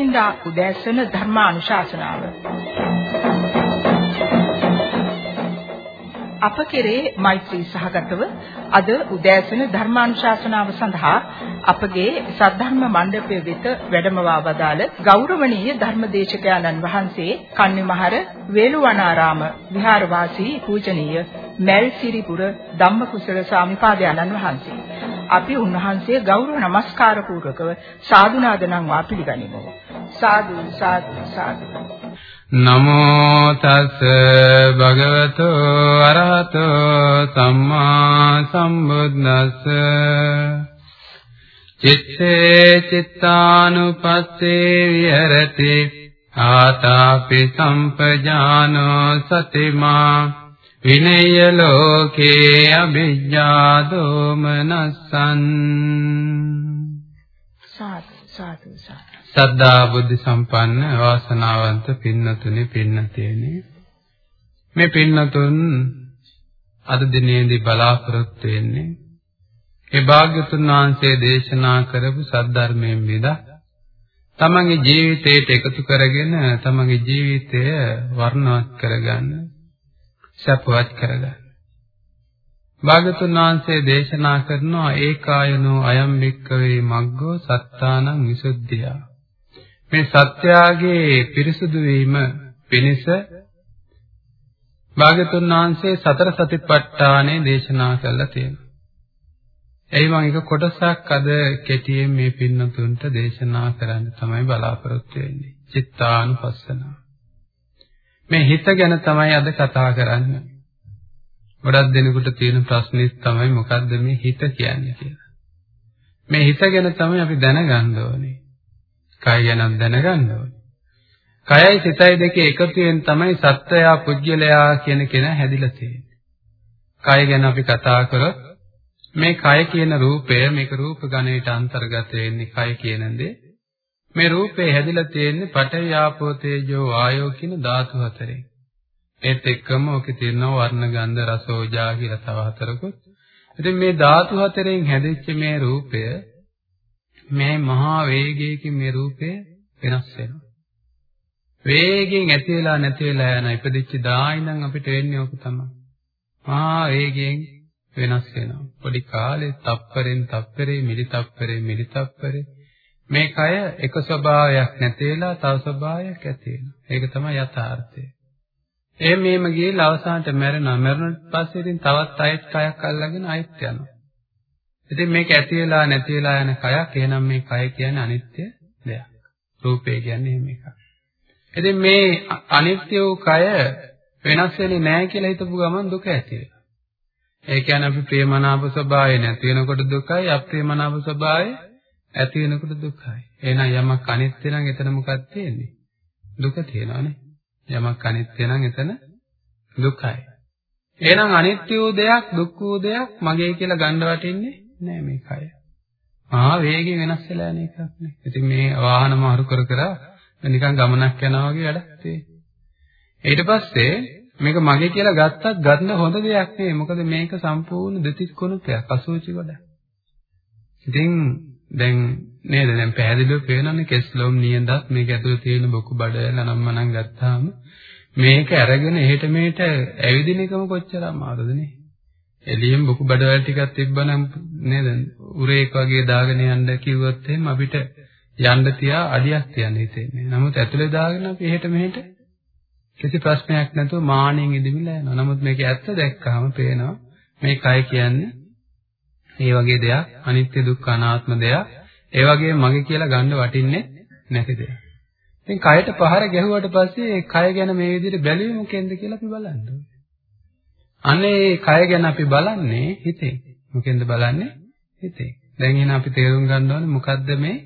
බ්‍රහස්පතින්දා උදෑසන ධර්මානුශාසනාව. අප කෙරේ මෛත්‍රී සහගතව අද උදෑසන ධර්මානුශාසනාව සඳහා අපගේ සද්ධර්ම මණ්ඩපය වෙත වැඩමවා වදාළ ගෞරවනීය ධර්මදේශකයන්න් වහන්සේ කන්නිමහර වේළුවනාරාම විහාරවාසී පූජනීය මල්සිරිපුර ධම්මකුසල ස්වාමිපාදයන්න් වහන්සේ. අපි උන්වහන්සේ ගෞරව නමස්කාර පූර්වකව සාදුනාද නම් වා පිළිගනිමු. සාදු සාදු සාදු. නමෝ තස් භගවතු අරහතෝ සම්මා සම්බුද්දස්ස. චිත්තේ චිත්තානුපස්සේ විහෙරති. ආතාපි සම්පජානෝ සතිමා. විනය ලෝකේ අභිජ්ජා දෝමනස්සන් සාදු සාදු සාදු. සද්ධා බුද්ධ සම්පන්න වාසනාවන්ත පින්නතුනි පින්නතියනි. මේ පින්නතුන් අද දිනේදී බලාපොරොත්තු වෙන්නේ ඒ භාග්‍යතුන් වහන්සේ දේශනා කරපු සද්ධර්මයෙන් විදා තමන්ගේ ජීවිතයට එකතු කරගෙන තමන්ගේ ජීවිතය වර්ණවත් කරගන්න සපවත් කරගන්න භාගතුන් වහන්සේ දේශනා කරනවා ඒකායනෝ අයම් වික්කවේ මග්ගෝ සත්තානං විසුද්ධියා මේ සත්‍යාගේ පිරිසුදු වීම පිණිස භාගතුන් වහන්සේ සතර සතිපට්ඨානෙ දේශනා කළා තියෙනවා. එයි මම එක කොටසක් අද කෙටියෙන් මේ පින්නතුන්ට දේශනා කරන්න තමයි බලාපොරොත්තු වෙන්නේ. චිත්තානුපස්සන. මේ හිත ගැන තමයි අද කතා කරන්නේ. ගොඩක් දෙනෙකුට තියෙන ප්‍රශ්නේ තමයි මොකද්ද මේ හිත කියන්නේ කියලා. මේ හිත ගැන තමයි අපි දැනගන්න ඕනේ. කය ගැන දැනගන්න ඕනේ. කයයි සිතයි දෙකේ එකතුවෙන් තමයි සත්වයා පුජ්‍යලයා කියන කෙනා හැදිලා තියෙන්නේ. කය ගැන අපි කතා කරොත් මේ කය කියන රූපය මේක රූප ගණයට අන්තර්ගත වෙන්නේ කය කියන දේ. මේ රූපේ හැදිලා තියෙන්නේ පඨවි ආපෝ තේජෝ ආයෝ කියන ධාතු හතරෙන්. ඒත් එක්කම ඔකේ තියෙනවා වර්ණ ගන්ධ රස ඕජා කියලා තව හතරකුත්. ඉතින් මේ ධාතු හතරෙන් හැදිච්ච මේ රූපය මේ මහා වේගයකින් මේ රූපය වෙනස් වෙනවා. වේගයෙන් ඇති වෙලා නැති වෙලා යන ඉපදිච්ච දායිනම් අපිට වෙන්නේ ඕක තමයි. මහා වේගයෙන් වෙනස් වෙනවා. පොඩි කාලේ තප්පරෙන් තප්පරේ මිලි තප්පරේ මිලි තප්පරේ මේ කය එක ස්වභාවයක් නැති වෙලා තව ස්වභාවයක් ඇති වෙනවා. ඒක තමයි යථාර්ථය. ඒ මේම ගිහලා අවසානට මැරෙනවා. මැරුණට පස්සේ ඉතින් තවත් අයෙත් කයක් අල්ලගෙන අයෙත් යනවා. ඉතින් මේක ඇති වෙලා නැති වෙලා යන කයක්. එහෙනම් මේ කය කියන්නේ අනිත්‍ය දෙයක්. රූපය කියන්නේ එහෙම එකක්. ඉතින් මේ අනිත්‍ය වූ කය වෙනස් වෙන්නේ නැහැ කියලා හිතපු ගමන් දුක ඇති වෙනවා. ඒ කියන්නේ අපි ප්‍රේමනාප ස්වභාවය නැති වෙනකොට දුකයි, අප්‍රේමනාප ස්වභාවය ඇති වෙනකොට දුකයි. එහෙනම් යමක් අනිත්‍ය නම් එතන මොකක්ද තියෙන්නේ? දුක තියෙනවානේ. යමක් අනිත්‍ය නම් එතන දුකයි. එහෙනම් අනිත්‍ය වූ දෙයක්, දුක් වූ දෙයක් මගේ කියලා ගන්න වටින්නේ නෑ මේ කය. මහා වේගෙන් වෙනස් වෙලා යන එකක් නේ. ඉතින් මේ වාහන මාරු කර කර නිකන් ගමනක් යනවා වගේ වැඩක් තියෙන්නේ. ඊට පස්සේ මේක මගේ කියලා ගත්තත් ගන්න හොඳ දෙයක් නෙවෙයි. මොකද මේක සම්පූර්ණ දෙතිස් කුණුපයක් අසුචි ගොඩක්. ඉතින් දැන් නේද දැන් පැහැදිලිව පේනනේ කෙස්ලොම් නියඳත් මේක ඇතුලේ තියෙන බොකු බඩ නනම්මනම් ගත්තාම මේක අරගෙන එහෙට මෙහෙට ඇවිදින එකම කොච්චර අමාරුද නේ එළියෙන් බොකු බඩවැල් ටිකක් තිබ්බනම් නේද උරේක් වගේ දාගෙන යන්න කිව්වොත් එහෙම අපිට යන්න තියා අඩියක් තියන්න හිතෙන්නේ. නමුත් ඇතුලේ දාගෙන අපි එහෙට මෙහෙට කිසි ප්‍රශ්නයක් නැතුව මාණයෙන් ඉදිමිලා යනවා. නමුත් මේක ඇත්ත දැක්කහම පේනවා මේ කය කියන්නේ ඒ වගේ දෙයක් අනිත්‍ය දුක්ඛ අනාත්ම දෙයක්. ඒ වගේම මගේ කියලා ගන්න වටින්නේ නැති දෙයක්. ඉතින් කයට පහර ගැහුවට පස්සේ කය ගැන මේ විදිහට බැලුවේ මොකෙන්ද කියලා අපි බලන්න ඕනේ. අනේ කය ගැන අපි බලන්නේ හිතේ. මොකෙන්ද බලන්නේ? හිතේ. දැන් එහෙනම් අපි තේරුම් ගන්න ඕනේ මොකද්ද මේ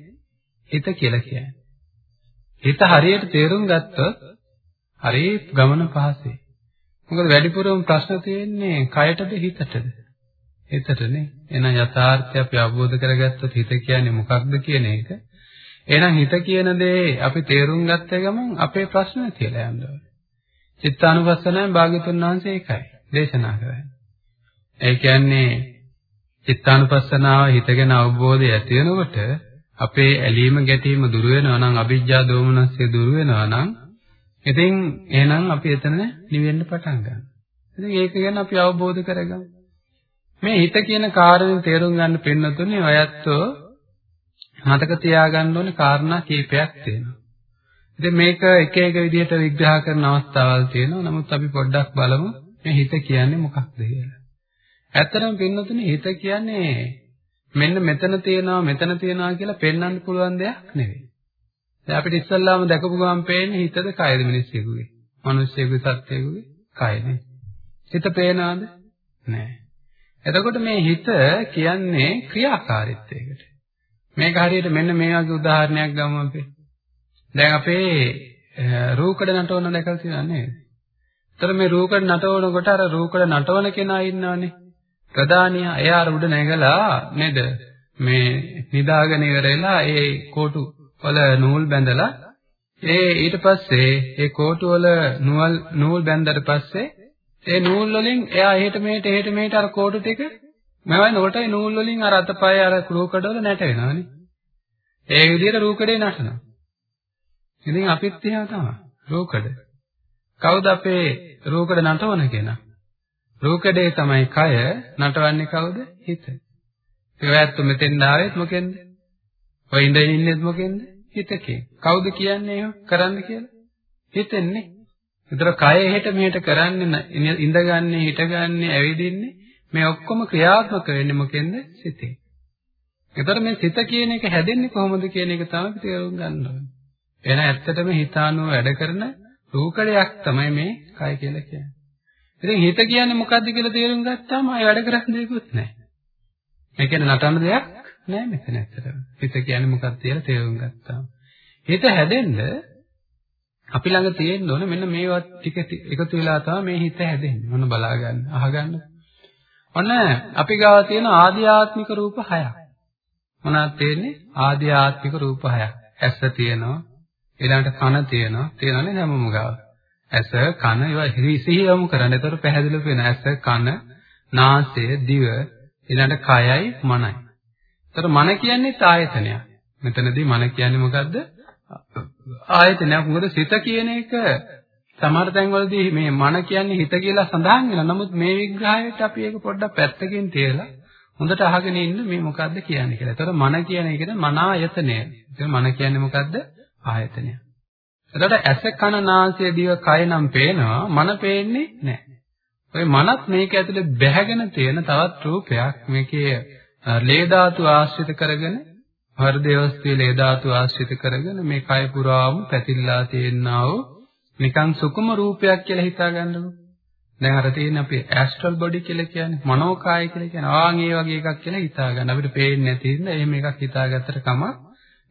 හිත කියලා කියන්නේ. හිත හරියට තේරුම් ගත්තොත් හරි ගමන පහසුයි. මොකද වැඩිපුරම ප්‍රශ්න තියෙන්නේ කයටද හිතටද? හිතටනේ. එහෙනම් යථාර්ථය අපි අවබෝධ කරගත්තොත් හිත කියන්නේ මොකක්ද කියන එක. එහෙනම් හිත කියන දේ අපි තේරුම් ගත්ත ගමන් අපේ ප්‍රශ්න කියලා යනවා. චිත්තානුපස්සනාවෙන් භාග්‍යතුන් වහන්සේ ඒකයි. දේශනා කරන්නේ. ඒ කියන්නේ චිත්තානුපස්සනාව හිතගෙන අවබෝධය ඇති වෙනකොට අපේ ඇලීම ගැටීම දුර වෙනවා නම් අවිජ්ජා දෝමනස්ය දුර වෙනවා නම් ඉතින් එහෙනම් අපි එතන නිවෙන්න පටන් ගන්නවා. ඉතින් ඒක ගැන අපි අවබෝධ කරගමු. මේ හිත කියන කාරණේ තේරුම් ගන්න පෙන්නතුනේ ඔයත්ෝ මතක තියාගන්න ඕනේ කාරණා කීපයක් තියෙනවා. ඉතින් මේක එක එක විදිහට විග්‍රහ කරන අවස්ථාවල් තියෙනවා. නමුත් අපි පොඩ්ඩක් බලමු මේ හිත කියන්නේ මොකක්ද කියලා. ඇත්තටම පින්නතුනේ හිත කියන්නේ මෙන්න මෙතන තියෙනවා මෙතන තියෙනවා කියලා පෙන්වන්න පුළුවන් දෙයක් නෙවෙයි. දැන් අපිට ඉස්සල්ලාම දැකපු ගමන් පේන්නේ හිතද කයද මිනිස්සෙකුගේ. මිනිස්සෙකුගේ සත්‍යයකුගේ කයනේ. හිත පේනවද? නෑ. එතකොට මේ හිත කියන්නේ ක්‍රියාකාරීත්වයකට. මේක හරියට මෙන්න මේ වගේ උදාහරණයක් ගමු අපි. දැන් අපේ රූකඩ නටවන දැකලා තියෙනව නේද? ඒතර මේ රූකඩ නටවනකොට අර රූකඩ නටවන කෙනා ඉන්නවනේ. ප්‍රධානියා එයා අර උඩ නැගලා නේද? මේ නිදාගෙන ඉවරලා ඒ කෝටු වල නූල් බැඳලා ඒ ඊට පස්සේ ඒ කෝටු වල නූල් නූල් බැඳලා පස්සේ ඒ නූල් වලින් එයා එහෙට මෙහෙට එහෙට මෙහෙට අර කෝටු ටික මවයි නොටයි නූල් වලින් අර අතපය අර රූකඩ වල නැට වෙනවනේ. ඒ විදිහට රූකඩේ නටනවා. ඉතින් අපිත් එහෙම තමයි. රූකඩ. කවුද අපේ රූකඩ නටවන කෙනා? රූකඩේ තමයි කය නටවන්නේ කවුද? හිත. ඒවත් මෙතෙන් ආවෙත් මොකෙන්ද? ඔය ඉඳගෙන ඉන්නෙත් මොකෙන්ද? හිතකින්. කවුද කියන්නේ එහෙම කරන්න කියලා? හිතෙන්නේ. ඒතර කය එහෙට මෙහෙට කරන්නේ ඉඳගන්නේ, හිටගන්නේ, ඇවිදින්නේ මේ ඔක්කොම ක්‍රියාත්මක වෙන්නේ මොකෙන්ද? සිතේ. ඒතර මේ සිත කියන එක හැදෙන්නේ කොහොමද කියන එක තමයි තේරුම් ගන්න ඕනේ. එන ඇත්තටම හිතානුව වැඩ කරන රූකඩයක් තමයි මේ කය කියලා කියන්නේ. ඉතින් හිත කියන්නේ මොකද්ද කියලා තේරුම් ගත්තාම ආය වැඩ කරන්න දෙයක්වත් නැහැ. මේ කියන්නේ නටන දෙයක් නෑ මෙතන ඇත්තටම. හිත කියන්නේ මොකක්ද කියලා තේරුම් ගත්තාම. හිත හැදෙන්න අපි ළඟ තියෙන්න ඕනේ මෙන්න මේවත් ටික එකතු වෙලා තමයි මේ හිත හැදෙන්නේ. මොන බලා ගන්න, අහගන්න. ඔන්න අපි ගාව තියෙන ආධ්‍යාත්මික රූප හයක්. මොනවද තියෙන්නේ? ආධ්‍යාත්මික රූප හයක්. ඇස තියෙනවා, ඊළඟට කන තියෙනවා, තියෙනවනේ හැමෝම ගාව. ඇස, කන ඒවා සිහියමු කරන්න. ඒතර පැහැදිලිව වෙන ඇස, කන, නාසය, දිව, ඊළඟට කයයි, මනයි. ඒතර මන කියන්නේ ආයතනයක්. මෙතනදී මන කියන්නේ මොකද්ද? ආයතනයක්. මොකද සිත කියන එක සමහර තැන්වලදී මේ මන කියන්නේ හිත කියලා සඳහන් වෙනවා. නමුත් මේ විග්‍රහයට අපි ඒක පොඩ්ඩක් පැත්තකින් තියලා හොඳට අහගෙන ඉන්න මේ මොකද්ද කියන්නේ කියලා. ඒතර මන කියන එකද මන ආයතනය. ඒක මන කියන්නේ මොකද්ද? ආයතනය. එතකොට ඇස කන නාසය දිව කය නම් පේනවා මන පේන්නේ නැහැ. ඔය මනත් මේක ඇතුලේ බැහැගෙන තියෙන තවත් රූපයක් මේකේ ලේ ධාතු ආශ්‍රිත කරගෙන හෘදේවස්තුවේ ලේ ධාතු ආශ්‍රිත කරගෙන මේ කය පුරාම පැතිරලා තියෙනා වූ නිකන් සුකුම රූපයක් කියලා හිතා ගන්නකො. දැන් අර තියෙන අපේ ඇස්ට්‍රල් බොඩි කියලා කියන්නේ මනෝකාය කියලා කියන ආන් ඒ වගේ එකක් කියලා හිතා ගන්න. අපිට පේන්නේ නැති ඉන්න එහෙම එකක් හිතාගත්තට කමක්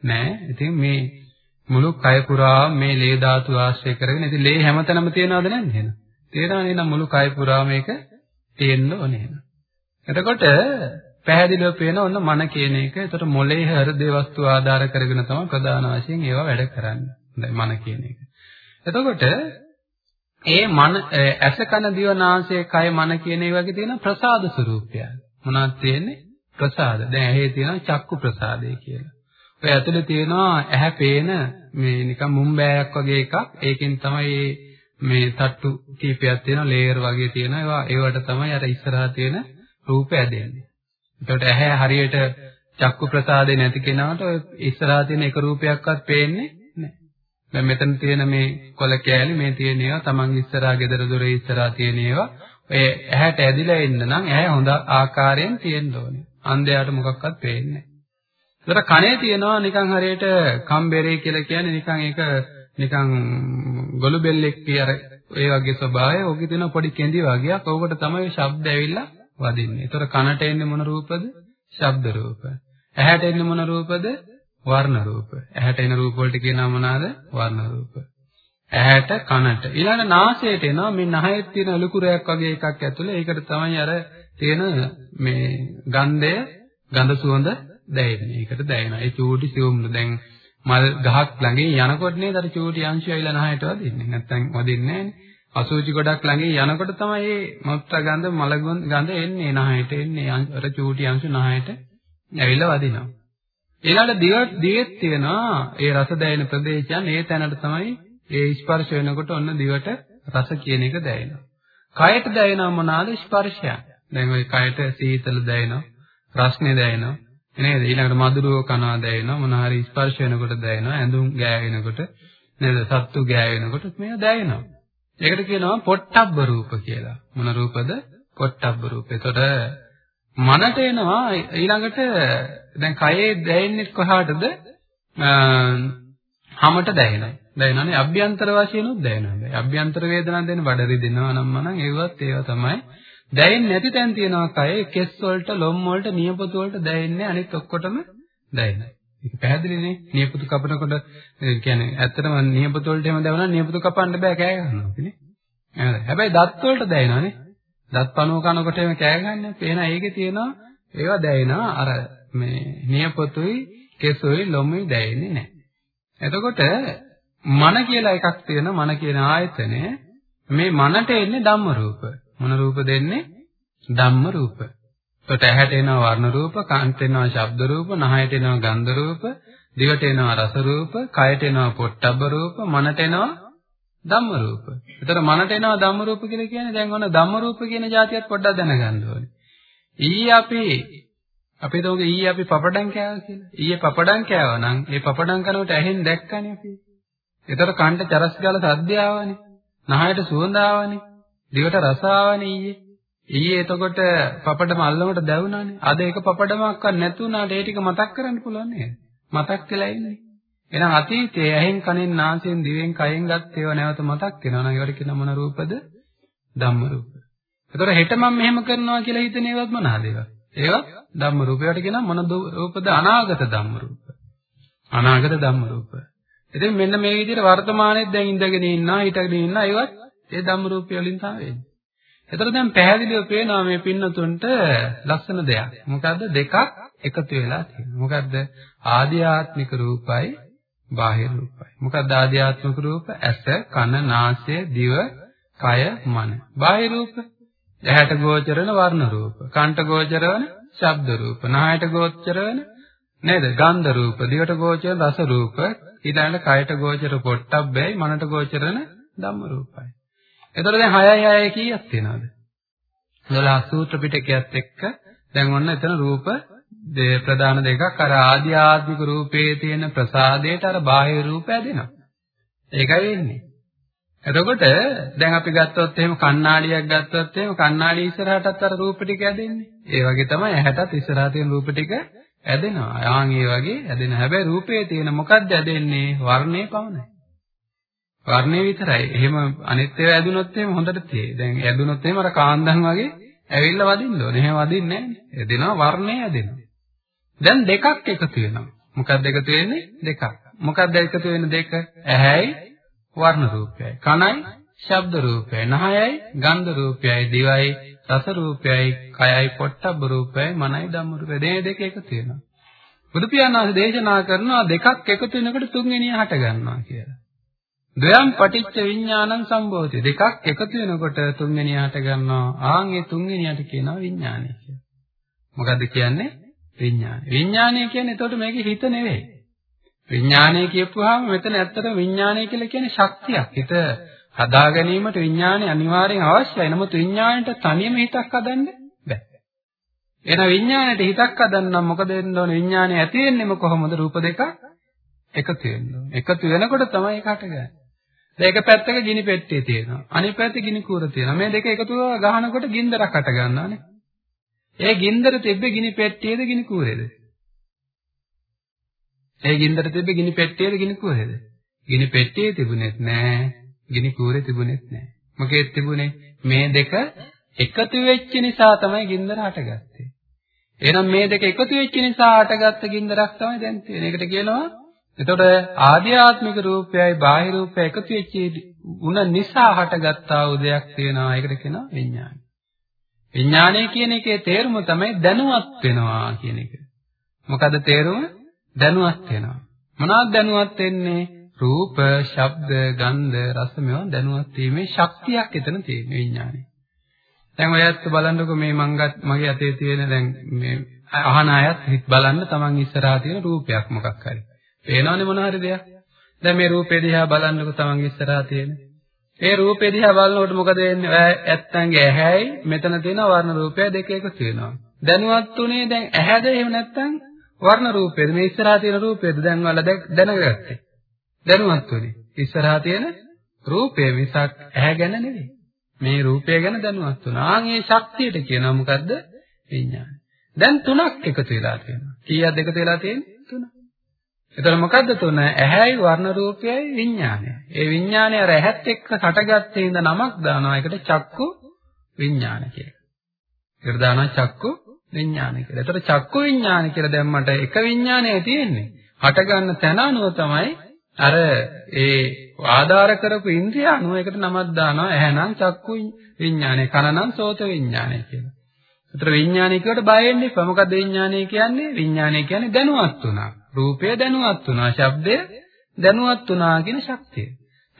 නැහැ. ඉතින් මේ මුළු කය පුරා මේ ලේ ධාතු ආශ්‍රය කරගෙන ඉතින් ලේ හැමතැනම තියෙනවද නැද්ද එහෙනම්? තියෙනවා නේද මුළු කය පුරා මේක තියෙන්න ඕනේ එහෙනම්. එතකොට පැහැදිලිව පේන ඔන්න මන කියන එක. එතකොට මොලේ හෘදේ වස්තු ආධාර කරගෙන තමයි ප්‍රධාන වශයෙන් ඒවා වැඩ කරන්නේ. හොඳයි මන කියන එක. එතකොට ඒ මන ඇස කන දිව නාසය කය මන කියන ඒ වගේ තියෙන ප්‍රසාද ස්වરૂපය. මොනවද තියෙන්නේ? ප්‍රසාද. දැන් ඇහි තියෙන චක්කු ප්‍රසාදය කියලා. ඔය ඇතුලේ තියෙනවා ඇහැ පේන මේ නිකන් මුම්බෑයක් වගේ එකක්. ඒකෙන් තමයි මේ තට්ටු කීපයක් තියෙනවා ලේයර් වගේ තියෙනවා. ඒවා ඒවට තමයි අර ඉස්සරහා තියෙන රූප ඇදෙන්නේ. ඒකට ඇහැ හරියට චක්කු ප්‍රසාදේ නැති කෙනාට ඔය ඉස්සරහා තියෙන එක රූපයක්වත් පේන්නේ නැහැ. දැන් මෙතන තියෙන මේ කොල කෑලි මේ තියෙන ඒවා තමන් ඉස්සරහා gedara dore ඉස්සරහා තියෙන ඒවා ඔය ඇහැට ඇදිලා එන්න නම් ඇහැ හොඳ ආකාරයෙන් තියෙන්න ඕනේ. අන්ධයාට මොකක්වත් පේන්නේ නැහැ. ඒතර කනේ තියෙනවා නිකන් හරියට කම්බෙරේ කියලා කියන්නේ නිකන් ඒක නිකන් ගොළු බෙල්ලෙක් කියර ඒ වගේ ස්වභාවය. ඕකේ තියෙන පොඩි කෙඳි වගේක්. ඕකට තමයි ශබ්ද ඇවිල්ලා වදින්නේ. ඒතර කනට එන්නේ මොන රූපද? ශබ්ද රූප. ඇහැට එන්නේ මොන රූපද? වර්ණ රූප. ඇහැට එන රූප වලට කියනවා මොනවාද? වර්ණ රූප. ඇහැට කනට. ඊළඟ නාසයට එනවා මේ නහයේ තියෙන ලුකුරයක් වගේ එකක් ඇතුලේ. ඒකට තමයි අර තියෙන මේ ගන්ධය, ගඳ සුවඳ දැනෙන්නේ. ඒකට දැනෙනවා. ඒ චූටි සිවුම්ද දැන් මල් ගහක් ළඟින් යනකොට නේද අර චූටි අංශය ඇවිල්ලා නහයට වදින්නේ. නැත්තම් වදින්නේ නැහනේ. අසුචි ගොඩක් ළඟින් යනකොට තමයි මේ මුත්‍රා ගඳ මල ගඳ එන්නේ නහයට එන්නේ අර චූටි අංශු නහයට ඇවිල්ලා වදිනවා. ඊළඟට දිවට දිවෙත් තියෙනවා ඒ රස දැයෙන ප්‍රදේශයන් ඒ තැනට තමයි ඒ ස්පර්ශ වෙනකොට ඔන්න දිවට රස කියන එක දැනෙනවා. කයට දැනෙනා මොනවාද ස්පර්ශයන්. දැන් ඔය කයට සීතල දැනෙනවා රස්නේ දැනෙනවා නේද ඊළඟට මధుරව කනවා දැනෙනවා මොන හරි ස්පර්ශ වෙනකොට දැනෙනවා ඇඳුම් ගෑවෙනකොට නේද සත්තු ගෑවෙනකොට මේවා දැනෙනවා ඒකට කියනවා පොට්ටබ්බ රූප කියලා. මොන රූපද? පොට්ටබ්බ රූප. එතකොට මනට එනවා ඊළඟට දැන් කයේ දැනෙන්නේ කොහාටද? හමට දැනෙනවා. දැනෙනනේ අභ්‍යන්තර වශයෙන් උත් දැනෙනවා. අභ්‍යන්තර වේදනාවක් දෙන බඩ රිදෙනවා නම් මනම් ඒවත් ඒවා තමයි. දැනෙන්නේ නැති තැන් තියෙනවා කයේ කෙස් වලට, ලොම් වලට, නියපොතු වලට දැනෙන්නේ අනිත් ඔක්කොටම දැනෙනවා. ඒක පැහැදිලිනේ. නියපොතු කපනකොට කියන්නේ ඇත්තටම නියපොතු වලට එහෙම දැවුණා නියපොතු කපන්න බෑ කෑ ගන්නවා කියන්නේ. හැබැයි දත් වලට දැනෙනවානේ. දත් පණුව කනකොට එහෙම කෑ ගන්න. පේන ඒකේ තියෙනවා ඒවා දැනෙනවා අර මේ නියපොතුයි කෙසොයි ලොමුයි දැනෙන්නේ නැහැ. එතකොට මන කියලා එකක් තියෙනවා මන කියන ආයතනය මේ මනට එන්නේ ධම්ම රූප. මොන රූප දෙන්නේ? ධම්ම රූප. එතකොට ඇහැට එනවා වර්ණ රූප, කනට එනවා ශබ්ද රූප, නහයට එනවා ගන්ධ රූප, දිවට එනවා රස රූප, කයට එනවා පොට්ටබ්බ රූප, මනට එනවා ධම්ම රූප. එතකොට මනට එනවා ධම්ම රූප කියලා කියන්නේ දැන් ඔන්න ධම්ම රූප කියන જાතියත් පොඩ්ඩක් දැනගන්න ඕනේ. ඊයේ අපි අපි තෝග ඊයේ අපි පපඩම් කෑවා කියලා. ඊයේ පපඩම් කෑවා නම් ඒ පපඩම් කනකොට ඇහෙන් දැක්කනේ අපි. එතකොට කන්ට චරස් ගාලා සද්ද ආවනේ. නහයට සුවඳ ආවනේ. දිවට රස ආවනේ ඊයේ. ඊයේ එතකොට පපඩම අල්ලමට දැවුණානේ. අද ඒක පපඩමක්වත් නැතුණාට ඒ ටික මතක් කරන්න පුළුවන් නේද? මතක් වෙලා ඉන්නේ. එහෙනම් අතීතයේ ඇහෙන් කනෙන් නාසයෙන් දිවෙන් කයෙන් ගත් ඒවා නැවත මතක් වෙනවා නම් ඒවට කියන මොන රූපද? ධම්ම රූප. එතකොට හෙට මම මෙහෙම කරනවා කියලා හිතන ඒවත් මොනවාද ඒවා? ඒවා ධම්ම රූප. ඒවට කියන මොන රූපද? අනාගත ධම්ම රූප. අනාගත ධම්ම රූප. ඉතින් මෙන්න මේ විදිහට වර්තමානයේ දැන් ඉඳගෙන ඉන්නා හිටගෙන ඉන්නා ඒවත් ඒ ධම්ම රූපය වලින් තමයි එන්නේ. එතකොට දැන් පැහැදිලිව පේනවා මේ පින්නතුන්ට ලස්සන දෙයක්. මොකද්ද දෙකක් එකතු වෙලා තියෙනවා. මොකද්ද ආධ්‍යාත්මික රූපයි බාහිර රූපයි. මොකක්ද ආධ්‍යාත්මික රූප? ඇස, කන, නාසය, දිව, කය, මන. බාහිර රූප ඇහැට ගෝචරන වර්ණ රූප, කන්ට ගෝචරන ශබ්ද රූප, නහයට ගෝචරන නේද? ගන්ධ රූප, දිවට ගෝචරන රස රූප, ඊළඟට කයට ගෝචර පොට්ටබ්බයි, මනට ගෝචරන ධම්ම රූපයි. එතකොට දැන් 6යි 6යි කීයක් තියෙනවද? 12 සූත්‍ර පිටකයත් එක්ක දැන් ඔන්න එතන රූප දේ ප්‍රධාන දෙකක් අර ආධ්‍යාත්මික රූපයේ තියෙන ප්‍රසාදයට අර බාහිර රූප ඇදෙනවා. ඒකයි වෙන්නේ. එතකොට දැන් අපි ගත්තොත් එහෙම කණ්ණාඩියක් ගත්තොත් එහෙම කණ්ණාඩිය ඉස්සරහටත් අර රූප ටික ඇදෙන්නේ. ඒ වගේ තමයි ඇහැටත් ඉස්සරහා තියෙන රූප ටික ඇදෙනවා. ආන් ඒ වගේ ඇදෙන හැබැයි රූපයේ තියෙන මොකද්ද ඇදෙන්නේ? වර්ණේ පමණයි. වර්ණේ විතරයි. එහෙම අනිත් ඒවා ඇදුනොත් එහෙම හොඳට තියෙයි. දැන් ඇදුනොත් එහෙම අර කාන්දන් වගේ ඇවිල්ලා වදින්න ඕනේ. එහෙම වදින්නේ නැහැ. ඇදෙනවා වර්ණේ ඇදෙනවා. දැන් දෙකක් එකතු වෙනවා. මොකක්ද එකතු වෙන්නේ? දෙකක්. මොකක්ද එකතු වෙන දෙක? ඇහැයි වර්ණ රූපයයි. කනයි ශබ්ද රූපයයි. නහයයි ගන්ධ රූපයයි. දිවයි රස රූපයයි. කයයි පොට්ටබ්බ රූපයයි. මනයි ධම්ම රූපයයි. මේ දෙක එකතු වෙනවා. බුදු පියාණන් වහන්සේ දේශනා කරනවා දෙකක් එකතු වෙනකොට තුන්වෙනිය හට ගන්නවා කියලා. ද්වයම් පටිච්ච විඥානං සම්භවති. දෙකක් එකතු වෙනකොට තුන්වෙනිය හට ගන්නවා. ආන් ඒ තුන්වෙනියට කියනවා විඥානය කියලා. මොකද්ද කියන්නේ? විඥානය. විඥානය කියන්නේ එතකොට මේකේ හිත නෙවෙයි. විඥානය කියපුවාම මෙතන ඇත්තට විඥානය කියලා කියන්නේ ශක්තියක්. හිත හදා ගැනීමට විඥානය අනිවාර්යෙන් අවශ්‍යයි. නමුත් විඥාණයට තනියම හිතක් හදන්න බෑ. එහෙනම් විඥාණයට හිතක් හදන්න නම් මොකද වෙන්න ඕනේ? විඥානය ඇති වෙන්නේම කොහොමද? රූප දෙක එකතු වෙන්න ඕනේ. එකතු වෙනකොට තමයි ඒක හටගන්නේ. දැන් එක පැත්තක ගිනි පෙට්ටිය තියෙනවා. අනිත් පැත්තේ ගිනි කූර තියෙනවා. මේ දෙක එකතු වෙලා ගහනකොට ගින්දරක් හට ගන්නවානේ. ඒ ගින්දර තිබ්බේ ගිනි පෙට්ටියේද ගිනි කූරේද? ඒ ගින්දර තිබ්බේ ගිනි පෙට්ටියේද ගිනි කූරේද? ගිනි පෙට්ටියේ තිබුණෙත් නෑ, ගිනි කූරේ තිබුණෙත් නෑ. මොකේද තිබුණේ? මේ දෙක එකතු වෙච්ච නිසා තමයි ගින්දර හටගත්තේ. එහෙනම් මේ දෙක එකතු වෙච්ච නිසා හටගත්ත ගින්දරක් තමයි දැන් තියෙන්නේ. ඒකට කියනවා එතකොට ආධ්‍යාත්මික රූපයයි බාහිර රූපය එකතු වෙච්ච උන නිසා හටගත්තා වූ දෙයක් තියෙනවා. ඒකට කියනවා විඥානය. විඥානය කියන එකේ තේරුම තමයි දැනුවත් වෙනවා කියන එක. මොකද තේරුම? දැනුවත් වෙනවා. මොනවද දැනුවත් වෙන්නේ? රූප, ශබ්ද, ගන්ධ, රස මේවා දැනුවත් වීමේ ශක්තියක් එතන තියෙන විඥානේ. දැන් ඔයත් බලන්නකො මේ මංගත් මගේ අතේ තියෙන දැන් මේ අහන අයත් හිත බලන්න තමන් ඉස්සරහා තියෙන රූපයක් මොකක් හරි. පේනවනේ මොන හරි දෙයක්. දැන් මේ රූපේ දිහා බලන්නකො තමන් ඉස්සරහා තියෙන. ඒ රූපේ දිහා බලනකොට මොකද වෙන්නේ? ඔය ඇත්තන්ගේ ඇහැයි මෙතන තියෙන වර්ණ රූපය දෙක එකතු වෙනවා. දැනුවත් උනේ දැන් ඇහැද එහෙම නැත්නම් වර්ණ රූපේද මේ ඉස්සරහා තියෙන රූපේද දැන් වල දැනගත්තේ. දැනුවත් උනේ. ඉස්සරහා තියෙන රූපය මිසක් ඇහැ ගැන නෙවෙයි. මේ රූපය ගැන දැනුවත් වුණා. ආන් ඒ ශක්තියට කියනවා මොකද්ද? විඥානය. දැන් තුනක් එකතු වෙලා තියෙනවා. කීයක්ද එකතු වෙලා තියෙන්නේ? තුන. එතකොට මොකද්ද තුන? ඇහැයි වර්ණ රූපයයි විඥානයයි. ඒ විඥානය අර ඇහත් එක්ක හටගත්තේ ඉඳ නමක් දානවා. ඒකට චක්කු විඥාන කියලා. ඒකට දානවා චක්කු විඥාන කියලා. එතකොට චක්කු විඥාන කියලා දැම්මට එක විඥානයයි තියෙන්නේ. හට ගන්න තැන අනුව තමයි අර ඒ ආධාර කරපු ඉන්ද්‍රිය අනුව එකට නමක් දානවා. ඇහැනම් චක්කු විඥානය, කනනම් සෝත විඥානය කියලා. ඒතර විඥානය කියවට බය වෙන්න එපා. මොකද විඥානය කියන්නේ? විඥානය කියන්නේ දැනුවත් වුණා. රූපය දැනුවත් වුණා. ශබ්දය දැනුවත් වුණා කියන ශක්තිය.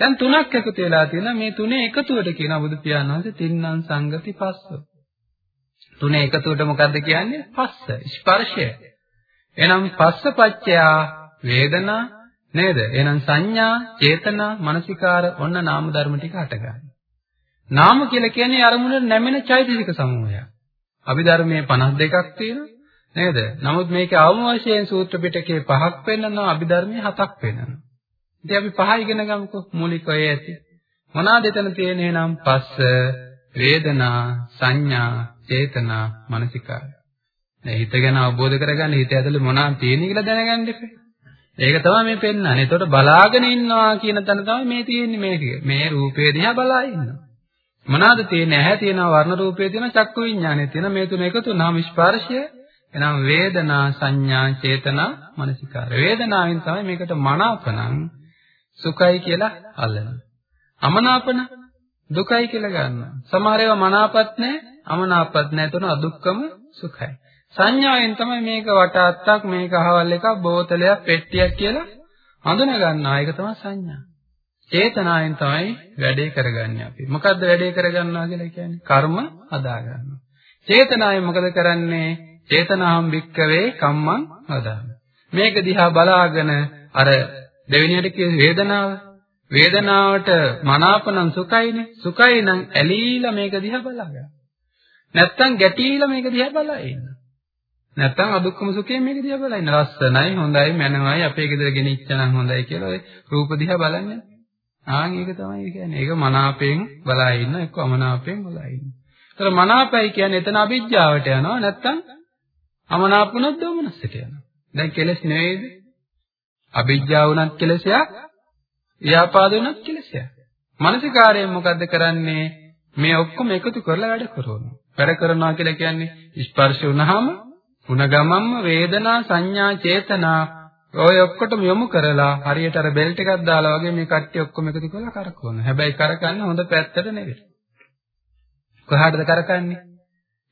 දැන් තුනක් එකතු වෙලා තියෙනවා. මේ තුනේ එකතුවට කියන බුදු පියාණන් වහන්සේ තින්නම් සංගති පස්ස. තුනේ එකතුවට මොකද්ද කියන්නේ? පස්ස, ස්පර්ශය. එහෙනම් පස්සපච්චයා වේදනා නේද? එහෙනම් සංඥා, චේතනා, මනසිකාර ඔන්න නාම ධර්ම ටික හටගන්නවා. නාම කියලා කියන්නේ අරමුණට නැමෙන චෛතසික සමූහයක්. අභිධර්මයේ 52ක් තියෙනවා නේද? නමුත් මේකේ අවම වශයෙන් සූත්‍ර පිටකේ පහක් පෙන්නනවා අභිධර්මයේ හතක් පෙන්නනවා. ඉතින් අපි පහ ඉගෙන ගමුකෝ මූලිකව ඒ ඇති. මොනවාද එතන තියෙන්නේ නම් පස්ස, වේදනා, සංඥා, චේතනා, මනසිකාරය. මේ හිත ගැන අවබෝධ කරගන්න හිත ඇතුලේ මොනවාද තියෙන්නේ කියලා දැනගන්න ඉපේ. ඒක තමයි මේ පෙන්වන්නේ. ඒතකොට බලාගෙන ඉන්නවා කියන තැන තමයි මේ තියෙන්නේ මේක. මේ රූපේ දිහා බලා ඉන්නවා. මොනවාද තියෙන්නේ? ඇහැ තියෙනවා, වර්ණ රූපේ තියෙනවා, චක්කු විඥානය තියෙනවා. මේ තුන එකතු වුණාම ස්පර්ශය එනම් වේදනා, සංඥා, චේතනා, මනසිකාර. වේදනාවෙන් තමයි මේකට මනාපනම් සුඛයි කියලා අල්ලනවා. අමනාපන දුකයි කියලා ගන්නවා. සමහර ඒවා මනාපත් නැහැ, අමනාපත් නැහැ. එතන අදුක්කම සුඛයි. සංඥාවෙන් තමයි මේක වටාත්තක්, මේක අහවල් එකක්, බෝතලයක්, පෙට්ටියක් කියලා හඳුන ගන්නවා. ඒක තමයි සංඥා. චේතනාවෙන් තමයි වැඩේ කරගන්නේ අපි. මොකද්ද වැඩේ කරගන්නවා කියලා කියන්නේ? කර්ම හදා ගන්නවා. චේතනාවෙන් මොකද කරන්නේ? චේතනාම් වික්කවේ කම්මං හදාන. මේක දිහා බලාගෙන අර දෙවෙනියට කිය වේදනාව වේදනාවට මනාපනම් සුඛයිනේ. සුඛයි නම් ඇලීලා මේක දිහා බලාගන්න. නැත්තම් ගැටීලා මේක දිහා බලා ඉන්න. නැත්තම් අදුක්කම සුඛයෙන් මේක දිහා බලා ඉන්න. ලස්සනයි, හොඳයි, මනමයි, අපේ ගෙදර ගෙනිච්ච නම් හොඳයි කියලා ඔය රූප දිහා බලන්නේ. ආන් ඒක තමයි කියන්නේ. ඒක මනාපයෙන් බලා ඉන්න, එක්ක අමනාපයෙන් බලා ඉන්න. ඒතර මනාපයි කියන්නේ එතන අවිජ්ජාවට යනවා නැත්තම් අමනාපුණොත් දෝමනස්සට යනවා. දැන් කෙලස් නෙවෙයිද? අවිජ්ජාව උනත් කෙලසයක්, ව්‍යාපාද උනත් කෙලසයක්. මානසිකාරයෙන් මොකද්ද කරන්නේ? මේ ඔක්කොම එකතු කරලා වැඩ කරනවා. වැඩ කරනවා කියලා කියන්නේ ස්පර්ශ වුණාම උණ ගමම්ම වේදනා සංඥා චේතනා ඔය ඔක්කොටම යොමු කරලා හරියට අර බෙල්ට් එකක් දාලා වගේ මේ කට්ටිය ඔක්කොම එකතු කරලා කරකවනවා. හැබැයි කරකන්නේ හොඳ පැත්තට නෙවෙයි. කොහාටද කරකන්නේ?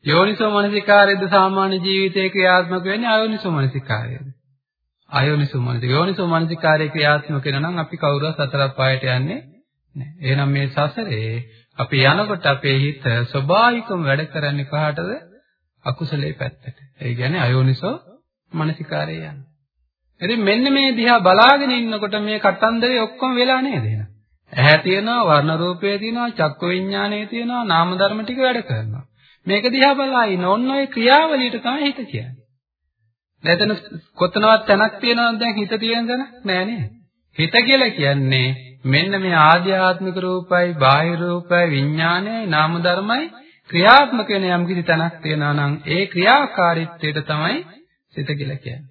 යෝනිසෝ මනසිකාරයේද සාමාන්‍ය ජීවිතයේ ක්‍රියාත්මක වෙන්නේ අයෝනිසෝ මනසිකාරයේද? අයෝනිසෝ මනසික. යෝනිසෝ මනසිකාරයේ ක්‍රියාත්මක වෙන නම් අපි කවුරුත් සතර පායට යන්නේ නැහැ. එහෙනම් මේ සසරේ අපි යනකොට අපේ හිත ස්වභාවිකවම වැඩ කරන්නේ කොහාටද? අකුසලයේ පැත්තට. ඒ කියන්නේ අයෝනිසෝ මනසිකාරය යන්නේ. ඉතින් මෙන්න මේ දිහා බලාගෙන ඉන්නකොට මේ කතන්දරේ ඔක්කොම වෙලා නේද එහෙනම්? ඇහැ තියෙනවා, වර්ණ රූපය තියෙනවා, චක්ක විඥානය තියෙනවා, නාම ධර්ම ටික වැඩ කරනවා. මේක දිහා බලා ඉන්න ඔන්න ඔය ක්‍රියාවලියට තමයි හිත කියන්නේ. දැන් කොතනවත් තැනක් තියෙනවද දැන් හිත තියෙන තැන? නෑ නේද? හිත කියලා කියන්නේ මෙන්න මේ ආධ්‍යාත්මික රූපයි, බාහිර රූපයි, විඥානයයි, නාම ධර්මයි ක්‍රියාත්මක වෙන යම් කිසි තැනක් තියෙනවා නම් ඒ ක්‍රියාකාරීත්වයට තමයි සිත කියලා කියන්නේ.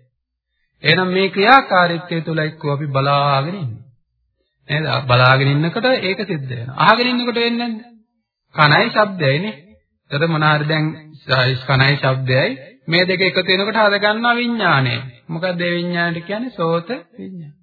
එහෙනම් මේ ක්‍රියාකාරීත්වය තුළ එක්ක අපි බලාගෙන ඉන්නවා. නේද? බලාගෙන ඉන්නකොට ඒක සිද්ධ වෙනවා. අහගෙන ඉන්නකොට වෙන්නේ නැද්ද? කනයි ශබ්දයයිනේ. එතකොට මොනවාරි දැන් කනයි ශබ්දයයි මේ දෙක එකතු වෙනකොට හද ගන්නවා විඥානය. මොකක්ද ඒ විඥානයට කියන්නේ? සෝත විඥාන.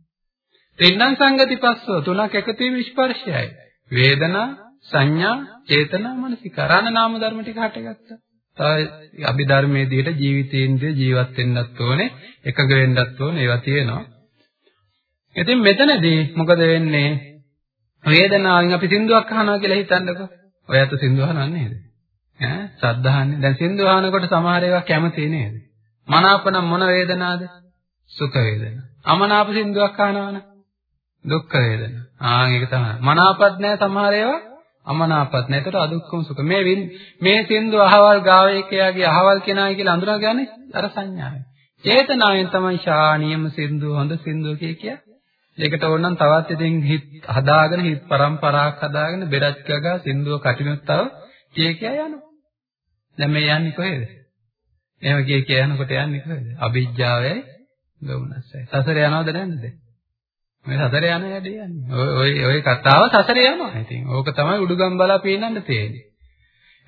තින්නම් සංගති පස්සෝ තුනක් එකතු වීම ස්පර්ශයයි. වේදනා, සංඥා, චේතනා, මනසිකාරණ නාම ධර්ම ටික හටගත්තා. තව අභිධර්මයේ දිහට ජීවිතේන්ද්‍රය ජීවත් වෙන්නත් ඕනේ, එකග වෙන්නත් ඕනේ ඒවා තියෙනවා. ඉතින් මෙතනදී මොකද වෙන්නේ? වේදනාවෙන් අපි සින්දුවක් අහනවා කියලා හිතන්නකෝ. ඔයත් සින්දුව අහනව නේද? ඈ සද්ධාන්නේ. දැන් සින්දුව අහනකොට සමහර ඒවා කැමති නේද? මනාපනම් මොන වේදනාද? සුඛ වේදනා. අමනාප සින්දුවක් අහනවනේ. දුක්ඛ වේදනා. ආන් ඒක තමයි. මනාපත් නැහැ සමහර ඒවා. අමනාපත් නැහැ. ඒකට අදුක්කම සුඛ. මේ මේ සින්දු අහවල් ගාවේකයාගේ අහවල් කෙනායි කියලා අඳුරගන්නේ අර සංඥාවයි. චේතනාවෙන් තමයි ශානියම සින්දු හොඳ සින්දු කිය කිය. ඒකට ඕනනම් තවත් ඉතින් හිත හදාගෙන හිත પરම්පරාවක් හදාගෙන බෙරත් ගගා සින්දුව කටිනුත් තව කිය කිය යනවා. දැන් මේ යන්නේ කොහෙද? එහෙම කිය කිය යනකොට යන්නේ කොහෙද? අභිජ්ජාවයි ගෞණස්සයි. සසර යනවද නැද්ද? මේ සසර යන යඩේ යන්නේ. ඔය ඔය කතාව සසර යනවා. ඉතින් ඕක තමයි උඩුගම් බලා පේන්නන්න තියෙන්නේ.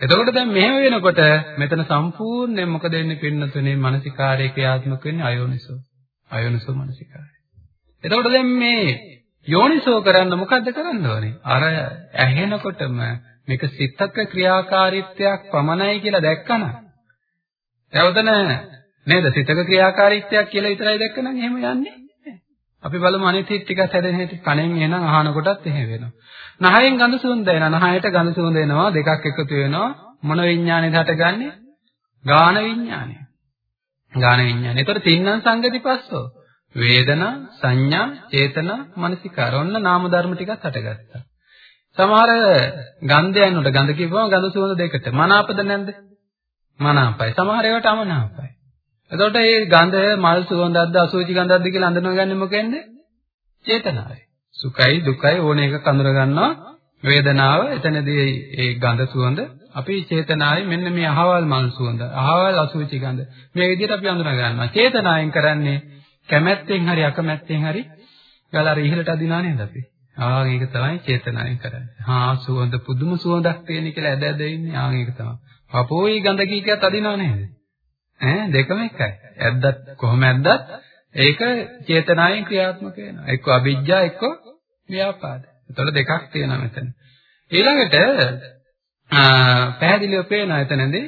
එතකොට දැන් මෙහෙම වෙනකොට මෙතන සම්පූර්ණයෙන් මොකද වෙන්නේ පින්නතුනේ මානසිකාරයේ ක්‍රියාත්මක වෙන්නේ අයෝනිසෝ. අයෝනිසෝ මානසිකාරය. එතකොට දැන් මේ යෝනිසෝ කරන්න මොකද්ද කරන්න ඕනේ? අර ඇහෙනකොටම මේක සිතක ක්‍රියාකාරීත්වයක් පමණයි කියලා දැක්කම නැවතන නේද සිතක ක්‍රියාකාරීත්වයක් කියලා විතරයි දැක්කනම් එහෙම යන්නේ අපි බලමු අනිත් ටිකක් හැදෙන හැටි කණෙන් එනං අහන කොටත් එහෙම වෙනවා. නහයෙන් ගඳ සුවඳ එනවා. නහයට ගඳ සුවඳ එනවා. දෙකක් එකතු වෙනවා. මොන විඥානයද හටගන්නේ? ගාන විඥානය. ගාන විඥානය. ඒතර තින්නම් සංගති පස්සෝ. වේදනා, සංඥා, චේතනා, මනසිකාර. ඔන්න නාම ධර්ම ටිකක් හටගත්තා. සමහර ගන්ධයන් වල ගඳ කිව්වම ගඳ සුවඳ දෙකට. මනාපද නැන්ද? මනාපයි. සමහර ඒවාට අමනාපයි. එතකොට මේ ගඳ මල් සුවඳක්ද අසුචි ගඳක්ද කියලා අඳුනගන්නේ මොකෙන්ද? චේතනාවයි. සුඛයි දුකයි ඕන එක කඳුර ගන්නවා වේදනාව එතනදී ඒ ගඳ සුවඳ අපි චේතනාවේ මෙන්න මේ අහවල් මල් සුවඳ අහවල් අසුචි ගඳ මේ විදිහට අපි අඳුන ගන්නවා චේතනාවෙන් කරන්නේ කැමැත්තෙන් හරි අකමැත්තෙන් හරි ගල අර ඉහළට අදිනා නේද අපි ආ ඒක තමයි චේතනාවෙන් කරන්නේ හා සුවඳ පුදුම සුවඳක් තියෙන කියලා ඇද ඇද ඉන්නේ ආ ඒක තමයි අපෝයි ගඳ කීකත් අදිනා නේද ඈ දෙකම එකයි. ඇද්දත් කොහොම ඇද්දත් ඒක චේතනාවෙන් ක්‍රියාත්මක වෙනවා. එක්ක අවිජ්ජා එක්ක ව්‍යාපාද. ඒතකොට දෙකක් තියෙනවා මෙතන. ඊළඟට පැහැදිලිව පේනවා එතනදී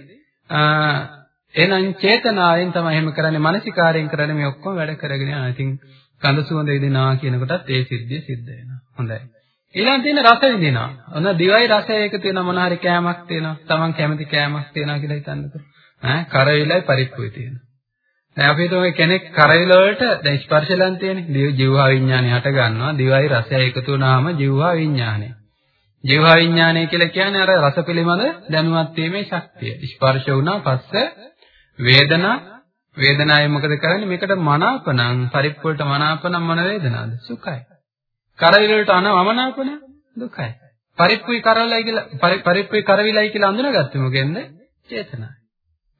එහෙනම් චේතනාවෙන් තමයි එහෙම කරන්නේ මානසිකාරයෙන් කරන්නේ මේ ඔක්කොම වැඩ කරගෙන යනවා. ඉතින් ගඳ සුවඳ විඳිනවා කියන කොටත් ඒ සිද්ධිය සිද්ධ වෙනවා. හොඳයි. ඊළඟ තියෙන රස විඳිනවා. ඔන්න දිවයි රසය එක තියෙන මොන හරි කෑමක් තියෙනවා. Taman කැමති කෑමක් තියෙනවා කියලා හිතන්නකෝ. ඈ කරවිලයි පරිප්පුවේ තියෙනවා. දැන් අපි හිතමු කෙනෙක් කරවිල වලට දැන් ස්පර්ශලන් තියෙන්නේ. ජීවහා විඥානය හට ගන්නවා. දිවයි රසය එකතු වුණාම ජීවහා විඥානය. ජීවහා විඥානය කියලා කියන්නේ අර රස පිළිබඳ දැනුවත් වීමේ ශක්තිය. ස්පර්ශ වුණා පස්සේ වේදනා වේදනාවේ මොකද කරන්නේ? මේකට මනාපනම් පරිප්පුවලට මනාපනම් මොන වේදනාවද? සුඛයි. කරවිල වලට අනවමනාපන දුකයි. පරිප්පුයි කරවිලයි කියලා පරිප්පුයි කරවිලයි කියලා අඳුනගත්තේ මොකෙන්ද? චේතනාවයි.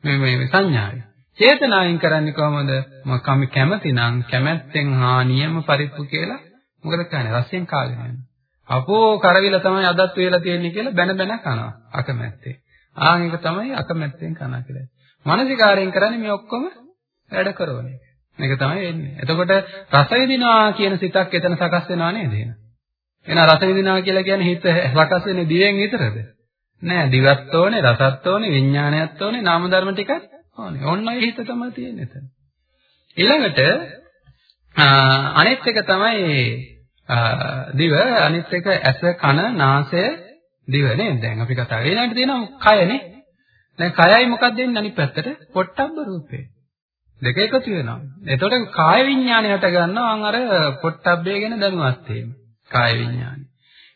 මේ මේ සංඥාවයි. චේතනාවෙන් කරන්නේ කොහොමද? මම කැමති නම් කැමැත්තෙන් හානියම පරිප්පු කියලා මොකද කියන්නේ? රසයෙන් කාගෙන යනවා. අපෝ කරවිල තමයි අදත් වේලා තියෙන්නේ කියලා බැන බැන කනවා අකමැත්තේ. ආන් ඒක තමයි අකමැත්තෙන් කනවා කියලා. මානසිකාරයෙන් කරන්නේ මේ ඔක්කොම වැඩ කරන එක. මේක තමයි වෙන්නේ. එතකොට රස විඳිනවා කියන සිතක් එතන සකස් වෙනවා නේද එහෙනම්? එහෙනම් රස විඳිනවා කියලා කියන්නේ හිත සකස් වෙන්නේ දිවෙන් විතරද? නෑ දිවත් ඕනේ, රසත් ඕනේ, විඥානයත් ඕනේ, නාම ධර්ම ටිකක් ඕනේ. ඔන්න ඒ හිත තමයි තියෙන්නේ එතන. ඊළඟට අනිත් එක තමයි දිව, අනිත් එක ඇස, කන, නාසය, දිව නේද? දැන් අපි කතා කරේ. ඊළඟට තියෙනවා කයනේ. දැන් කයයි මොකක්ද වෙන්නේ අනිත් පැත්තට? පොට්ටබ්බ රූපේ. දෙක එකතු වෙනවා. එතකොට කාය විඥානයට ගන්නවා අර පොට්ටබ්බේ ගැන දැනුවත් වීම. කාය විඥානය.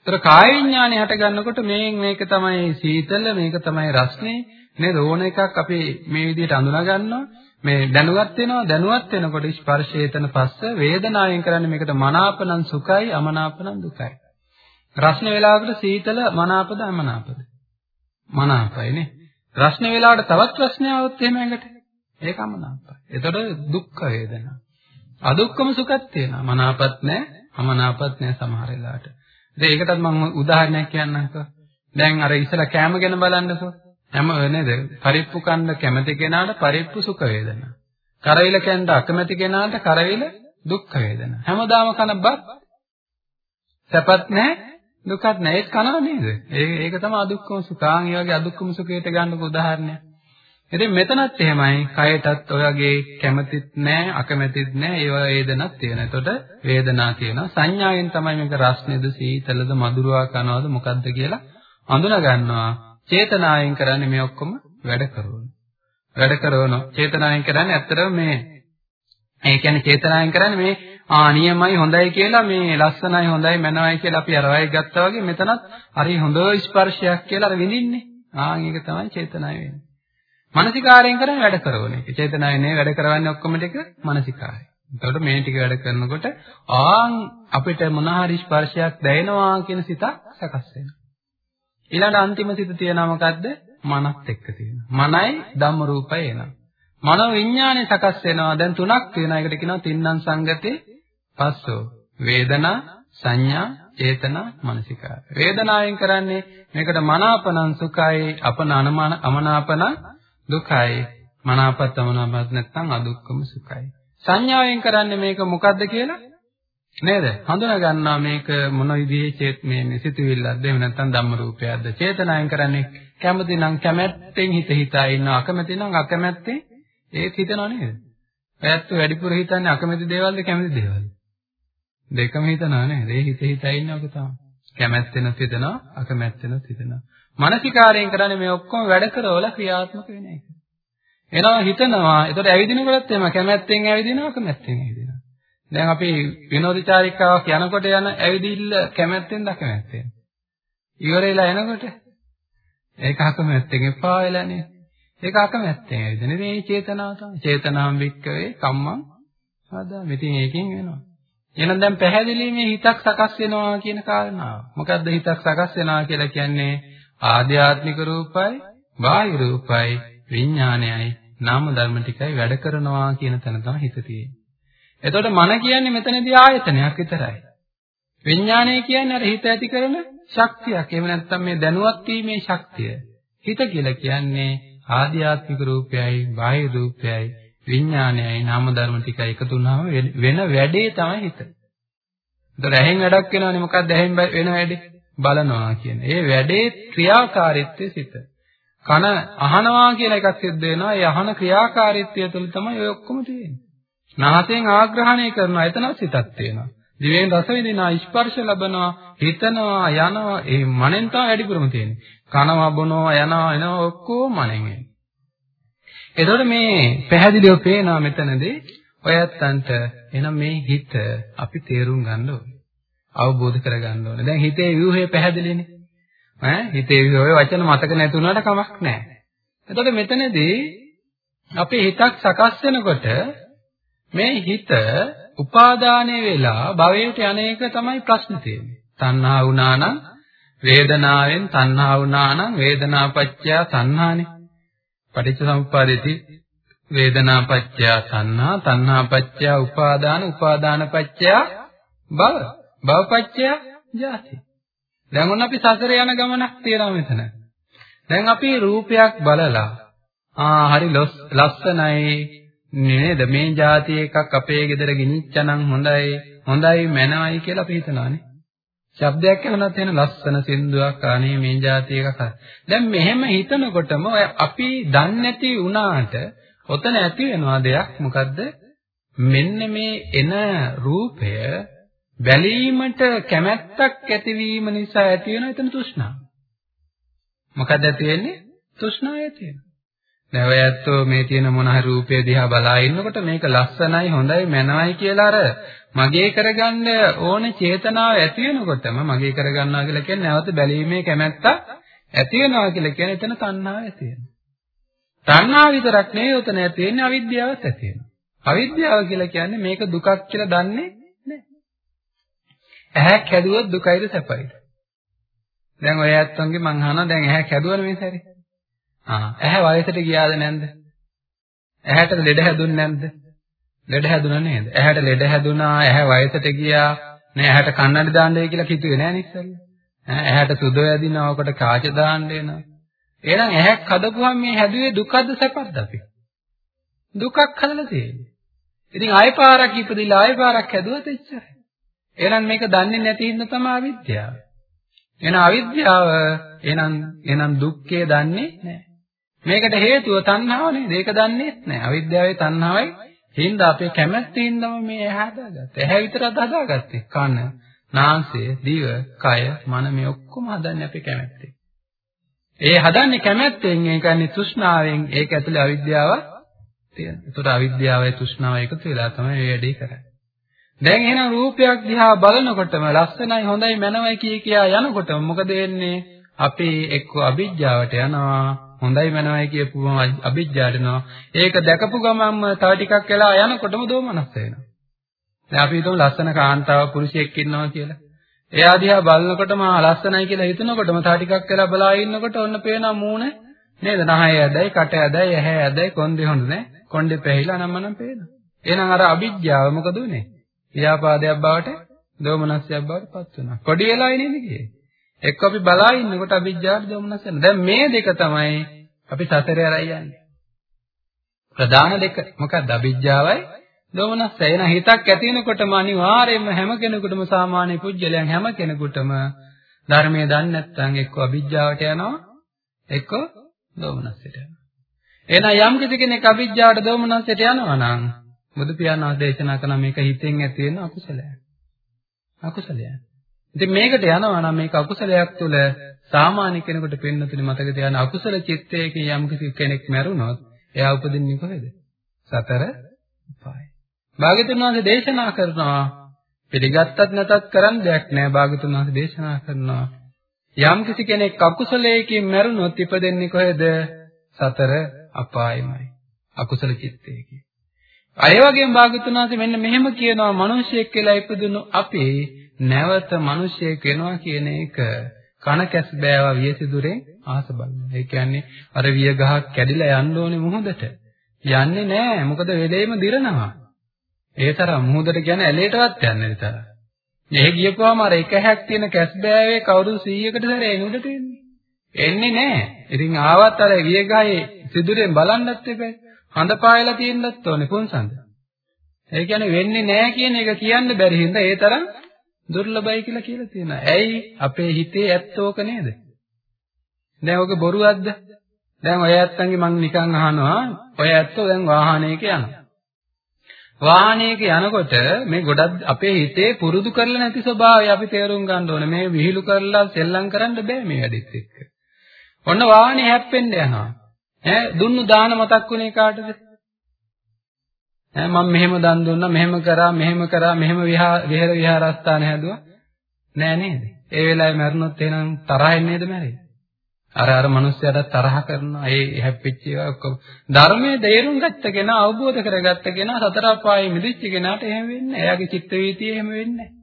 ඒතර කාය විඥානය හට ගන්නකොට මේ මේක තමයි සීතල මේක තමයි රස්නේ. නේද ඕන එකක් අපි මේ විදිහට අඳුනා ගන්නවා. මේ දැනුවත් වෙනවා. දැනුවත් වෙනකොට ස්පර්ශයතන පස්ස වේදනාවෙන් කරන්නේ මේකට මනාපනම් සුඛයි අමනාපනම් දුකයි. රස්නේ වෙලාවකට සීතල මනාපද අමනාපද? මනාපයි නේ. රස්නේ වෙලාවට තවත් රස්නේ આવොත් එහෙම එකට ඒක අමනාපයි එතකොට දුක් වේදනා අදුක්කම සුඛත් තියෙනවා මනාපත් නැහැ අමනාපත් නැහැ සමහර වෙලාවට දැන් ඒකටත් මම උදාහරණයක් කියන්නම්කෝ. දැන් අර ඉස්සලා කෑම ගැන බලන්නකෝ. හැම නේද? පරිප්පු කන්න කැමති කෙනාට පරිප්පු සුඛ වේදනා. කරවිල කන්න අකමැති කෙනාට කරවිල දුක් වේදනා. හැමදාම කන බත් සැපත් නැහැ දුකත් නැහැ ඒක කනවා නේද? ඒක ඒක තමයි අදුක්කම සුඛාන්. ඒ වගේ අදුක්කම සුඛයට ගන්නක උදාහරණයක්. ඉතින් මෙතනත් එහෙමයි කයටත් ඔයගේ කැමතිත් නැහැ අකමැතිත් නැහැ ඒ වේදනක් තියෙනවා. එතකොට වේදනා කියනවා සංඥාවෙන් තමයි මේක රස්නේද සීතලද මధుරවා කනවද මොකද්ද කියලා අඳුන ගන්නවා. චේතනාවෙන් කරන්නේ මේ ඔක්කොම වැඩ කරනවා. වැඩ කරනවා. චේතනාවෙන් කරන්නේ ඇත්තටම මේ ඒ කියන්නේ චේතනාවෙන් කරන්නේ මේ ආ නියමයි හොඳයි කියලා මේ ලස්සනයි හොඳයි මනවයි කියලා අපි අරවයි ගත්තා වගේ මෙතනත් හරි හොඳ ස්පර්ශයක් කියලා අර විඳින්නේ. ආන් ඒක තමයි චේතනාව වෙන්නේ. මානසිකාරයෙන් කරන්නේ වැඩ කරන එක. චේතනාවේ නේ වැඩ කරවන්නේ ඔක්කොම ටික මානසිකාරය. එතකොට මේ ටික වැඩ කරනකොට ආන් අපිට මොන හරි ස්පර්ශයක් දැනෙනවා කියන සිතක් සකස් වෙනවා. ඊළඟ අන්තිම සිත තියෙනවා මොකද්ද? මනත් එක්ක තියෙනවා. මනයි ධම්ම රූපය එනවා. මනෝ විඥානය සකස් වෙනවා. දැන් තුනක් තියෙනවා. ඒකට කියනවා තින්නම් සංගතේ පස්සෝ. වේදනා, සංඥා, චේතනා, මනසිකාර. වේදනාවෙන් කරන්නේ මේකට මනාපනං සුඛයි, අපන අමනාපන දුකයි. මනාපත් අමනාපත් නැත්නම් අදුක්කම සුඛයි. සංඥාවෙන් කරන්නේ මේක මොකද්ද කියලා නේද? හඳුනා ගන්නවා මේක මොන විදිහේ චේත මේ සිතුවිල්ලක්ද එහෙම නැත්නම් ධම්ම රූපයක්ද? චේතනාවෙන් කරන්නේ කැමති නම් කැමැත්තෙන් හිත හිතා ඉන්නවා අකමැති නම් අකමැත්තෙන් ඒත් හිතනව නේද? ඔයත් වැඩිපුර හිතන්නේ අකමැති දේවල්ද කැමති දේවල්ද? දෙකම හිතනවා නේද? ඒ හිත හිතා ඉන්නවක තමයි. කැමැත්තෙනුත් හිතනවා අකමැත්තෙනුත් හිතනවා. මානසිකාරයෙන් කරන්නේ මේ ඔක්කොම වැඩ කරවල ක්‍රියාත්මක වෙන එක. එනවා හිතනවා. ඒතකොට ඇවිදිනකොටත් එම කැමැත්තෙන් ඇවිදිනවා කැමැත්තෙන් ඇවිදිනවා. දැන් අපි විනෝදචාරිකාවක් යනකොට යන ඇවිදිල්ල කැමැත්තෙන්ද අකමැත්තෙන්ද? ඉවරෙලා එනකොට ඒක අකමැත්තෙන් එපා වෙලානේ. ඒක අකමැත්තෙන් ඇවිදින. මේ චේතනාව තමයි. චේතනාම් වික්කවේ කම්මං ආදා. මෙතින් ඒකෙන් වෙනවා. එහෙනම් දැන් පැහැදිලි මේ හිතක් සකස් වෙනවා කියන කාරණාව. මොකද්ද හිතක් සකස් වෙනවා කියලා කියන්නේ? ආධ්‍යාත්මික රූපයි, බාහිර රූපයි, විඥානයයි, නාම ධර්ම ටිකයි වැඩ කරනවා කියන තැන තමයි හිත තියෙන්නේ. එතකොට මන කියන්නේ මෙතනදී ආයතනයක් විතරයි. විඥානය කියන්නේ අර හිත ඇති කරන ශක්තියක්. එහෙම නැත්නම් මේ දැනුවත් වීමේ ශක්තිය. හිත කියලා කියන්නේ ආධ්‍යාත්මික රූපයයි, බාහිර රූපයයි, විඥානයයි, නාම ධර්ම ටිකයි එකතු වුණාම වෙන වැඩේ තමයි හිත. ඒතර ඇහෙන් වැඩක් වෙනවනේ මොකක්ද ඇහෙන් වෙන වැඩේ? බලනවා කියන්නේ. ඒ වැඩේ ක්‍රියාකාරීත්වයේ සිත. කන අහනවා කියන එකක් සිද්ධ වෙනවා. ඒ අහන ක්‍රියාකාරීත්වය තුළ තමයි ඔය ඔක්කොම තියෙන්නේ. නාසයෙන් ආග්‍රහණය කරනවා එතන සිතක් තියෙනවා. දිවෙන් රස විඳිනවා ස්පර්ශ ලබනවා හිතනවා යනවා ඒ මනෙන් තමයි වැඩිපුරම තියෙන්නේ. කනවා බොනවා යනවා එනවා ඔක්කොම මනෙන් එතකොට මේ පැහැදිලිව පේනවා මෙතනදී ඔයත්තන්ට එනම් මේ හිත අපි තේරුම් ගන්න ඕනේ. අවබෝධ කර ගන්න ඕනේ. දැන් හිතේ ව්‍යුහය පැහැදිලිනේ. ඈ හිතේ ව්‍යුහය වචන මතක නැති වුණාට කමක් නැහැ. එතකොට මෙතනදී අපේ හිතක් සකස් වෙනකොට මේ හිත උපාදානය වෙලා භවයට යන්නේක තමයි ප්‍රශ්නේ තියෙන්නේ. තණ්හා වුණා නම් වේදනාවෙන් තණ්හා වුණා නම් වේදනාපච්චය තණ්හානේ. පටිච්චසමුප්පාදේති වේදනාපච්චය තණ්හා තණ්හාපච්චය උපාදාන උපාදානපච්චය භව භවපච්චය ජාති. දැන් ඔන්න අපි සසර යන ගමනක් තියෙනවා මෙතන. දැන් අපි රූපයක් බලලා ආ හරි ලස්සනයි නේද මේ જાති එකක් අපේ ගෙදර ගිනිච්චනම් හොඳයි හොඳයි මැනවයි කියලා අපි හිතනවානේ. ශබ්දයක් ඇහුණත් එන ලස්සන සින්දුවක් අනේ මේ જાති එකක්. දැන් මෙහෙම හිතනකොටම අපි දන්නේ නැති වුණාට ඔතන ඇති වෙනවා දෙයක් මොකද්ද? මෙන්න මේ එන රූපය බැලීමට කැමැත්තක් ඇතිවීම නිසා ඇති වෙන එතන තෘෂ්ණාව. මොකද ඇති වෙන්නේ? තෘෂ්ණාව ඇති වෙනවා. දැන් ඔය ඇත්තෝ මේ තියෙන මොන හරි රූපය දිහා බලා ඉන්නකොට මේක ලස්සනයි හොඳයි මනවයි කියලා අර මගේ කරගන්න ඕනේ චේතනාව ඇති වෙනකොටම මගේ කරගන්නවා කියලා කියන්නේ නැවත බැලීමේ කැමැත්ත ඇති වෙනවා කියලා කියන්නේ එතන තණ්හාව ඇති වෙනවා. තණ්හාව විතරක් නෙවෙයි උතන ඇති වෙන්නේ අවිද්‍යාවත් ඇති වෙනවා. අවිද්‍යාව කියලා කියන්නේ මේක දුකක් කියලා දන්නේ නැහැ. ඇහැක් හැදුවොත් දුකයිද සැපයිද? දැන් ඔය ඇත්තන්ගේ මං අහනවා දැන් ඇහැක් හැදුවනේ මේ සැරේ. ආ ඇහැ වයසට ගියාද නැන්ද? ඇහැට ලෙඩ හැදුන්නේ නැන්ද? ලෙඩ හැදුණා නේද? ඇහැට ලෙඩ හැදුනා, ඇහැ වයසට ගියා. නෑ ඇහැට කන්නඩි දාන්න වෙයි කියලා කිව්වේ නෑ නිස්සල්ල. ඇහැට සුද වැදිනවා, ඔකට කාච දාන්න වෙනවා. එහෙනම් ඇහැක් හදපුවම මේ හැදුවේ දුකද සැපද අපි? දුකක් හදලා තියෙන්නේ. ඉතින් ආයෙ පාරක් ඉපදිලා ආයෙ පාරක් හැදුවත් එච්චරයි. එහෙනම් මේක දන්නේ නැති හින්දා තමයි අවිද්‍යාව. එහෙනම් අවිද්‍යාව එහෙනම් එහෙනම් දුක්ඛය දන්නේ නැහැ. මේකට හේතුව තණ්හාව නේද? ඒක දන්නේත් නැහැ. අවිද්‍යාවේ තණ්හාවයි හින්දා අපේ කැමැත්තෙන්දම මේ ඇහැ හදාගත්තා. ඇහැ විතරක් හදාගත්තේ. කන, නාසය, දිව, කය, මන මේ ඔක්කොම හදන්නේ අපේ කැමැත්තෙන්. ඒ හදන්නේ කැමැත්තෙන් ඒ කියන්නේ තෘෂ්ණාවෙන් ඒක ඇතුලේ අවිද්‍යාව තියෙනවා. ඒතර අවිද්‍යාවයි තෘෂ්ණාවයි එකතු වෙලා තමයි මේ වැඩේ කරන්නේ. දැන් එහෙනම් රූපයක් දිහා බලනකොටම ලස්සනයි හොඳයි මනවයි කිය කියා යනකොටම මොකද වෙන්නේ? අපි එක්ක අවිජ්ජාවට යනවා හොඳයි මනවයි කියපුවම අවිජ්ජාට යනවා. ඒක දැකපු ගමන්ම තව ටිකක් වෙලා යනකොටම දෝමනස් වෙනවා. දැන් අපි හිතමු ලස්සන කාන්තාව පුරුෂයෙක් ඉන්නවා කියලා. එයා දිහා බලනකොටම ලස්සනයි කියලා හිතනකොටම තා ටිකක් වෙලා බලා ඉන්නකොට ඔන්න පේනවා මූණ නේද? නහය ඇදයි, කට ඇදයි, ඇහැ ඇදයි, කොන්දේ හොඳ නැහැ. කොණ්ඩේ පැහිලා නම් මනම් පේනවා. එහෙනම් අර අවිජ්ජාව මොකද උනේ? ව්‍යාපාදයක් බවට, දෝමනස්යක් බවට පත් වෙනවා. කොඩි වෙලායි නේද කියේ? එක්ක අපි බලා ඉන්නකොට අවිජ්ජාවට දෝමනස් වෙනවා. දැන් මේ දෙක තමයි අපි සතරේ අරයි යන්නේ. ප්‍රධාන දෙක මොකක්ද? අවිජ්ජාවයි දෝමනස් එන හිතක් ඇති වෙනකොටම අනිවාර්යයෙන්ම හැම කෙනෙකුටම සාමාන්‍ය පුජ්‍යලයන් හැම කෙනෙකුටම ධර්මයේ දන්නේ නැත්නම් එක්ක අවිජ්ජාවට යනවා එක්ක දෝමනස්යට යනවා. එහෙනම් යම් කෙනෙක් අවිජ්ජාවට දෝමනස්යට යනවා නම් බුදු පියාණන් දේශනා කරන මේක හිතෙන් ඇති වෙන අකුසලයක්. අකුසලයක්. ඉතින් මේකට යනවා නම් මේක අකුසලයක් තුළ සාමාන්‍ය කෙනෙකුට පෙන්වතුනි මතක තියාගන්න අකුසල චිත්තයකින් යම් කෙනෙක් මැරුණොත් එයා උපදින්නේ කොහෙද? සතර පායි. භාග්‍යතුන් වහන්සේ දේශනා කරනවා පිළිගත්තත් නැතත් කරන්න දෙයක් නෑ භාග්‍යතුන් වහන්සේ දේශනා කරනවා යම් කිසි කෙනෙක් අකුසලයකින් මැරුණොත් ඉපදෙන්නේ කොහෙද සතර අපායමයි අකුසල චිත්තයකින් අය වගේම භාග්‍යතුන් වහන්සේ මෙන්න මෙහෙම කියනවා මිනිසෙක් කියලා ඉපදුණු අපි නැවත මිනිසෙක් වෙනවා කියන එක කන කැස් බෑවා වියසිදුරෙන් ආස බලනවා. ඒ කියන්නේ අර විය ගහක් කැඩිලා යන්න ඕනේ මුහුදට. යන්නේ නෑ. මොකද වෙලේම දිරනවා. ඒ තරම් මුහුදට කියන්නේ ඇලේටවත් යන්නේ නැතර. මෙහෙ ගියපුවාම අර එක හැක් තියෙන කැස් බෑවේ කවුරු 100කට සැරේ එනුඩට එන්නේ. එන්නේ නැහැ. ඉතින් ආවත් අර වියගහේ සිදුරෙන් බලන්නත් එපා. හඳ පායලා තියෙන්නත් ඕනේ පුන්සඳ. ඒ කියන්නේ වෙන්නේ නැහැ කියන එක කියන්න බැරි හින්දා ඒ තරම් දුර්ලභයි කියලා කියලා තියෙනවා. ඇයි අපේ හිතේ ඇත්තෝක නේද? දැන් ඔක බොරුවක්ද? දැන් ඔය ඇත්තන්ගේ මං නිකන් අහනවා ඔය ඇත්තෝ දැන් වාහනයක යනවා. වාහනයක යනකොට මේ ගොඩක් අපේ හිතේ පුරුදු කරලා නැති ස්වභාවය අපි තේරුම් ගන්න ඕනේ. මේ විහිළු කරලා සෙල්ලම් කරන්න බෑ මේ වැඩිත් එක්ක. ඔන්න වාහනේ හැප්පෙන්න යනවා. ඈ දුන්නු දාන මතක් වුණේ කාටද? ඈ මම මෙහෙම දන් දුන්නා, මෙහෙම කරා, මෙහෙම කරා, මෙහෙම විහෙර විහාරස්ථාන හැදුවා. නෑ නේද? ඒ වෙලාවේ මැරුණොත් එහෙනම් තරහින් නේද මැරෙන්නේ? අර අර මිනිස්සයාට තරහ කරනවා. ඒ හැප්පිච්ච ඒවා ඔක්කොම ධර්මයේ තේරුම් ගත්ත කෙනා අවබෝධ කරගත්ත කෙනා සතර අපායේ මිදිච්ච කෙනාට එහෙම වෙන්නේ නැහැ. එයාගේ චිත්ත වීතිය එහෙම වෙන්නේ නැහැ.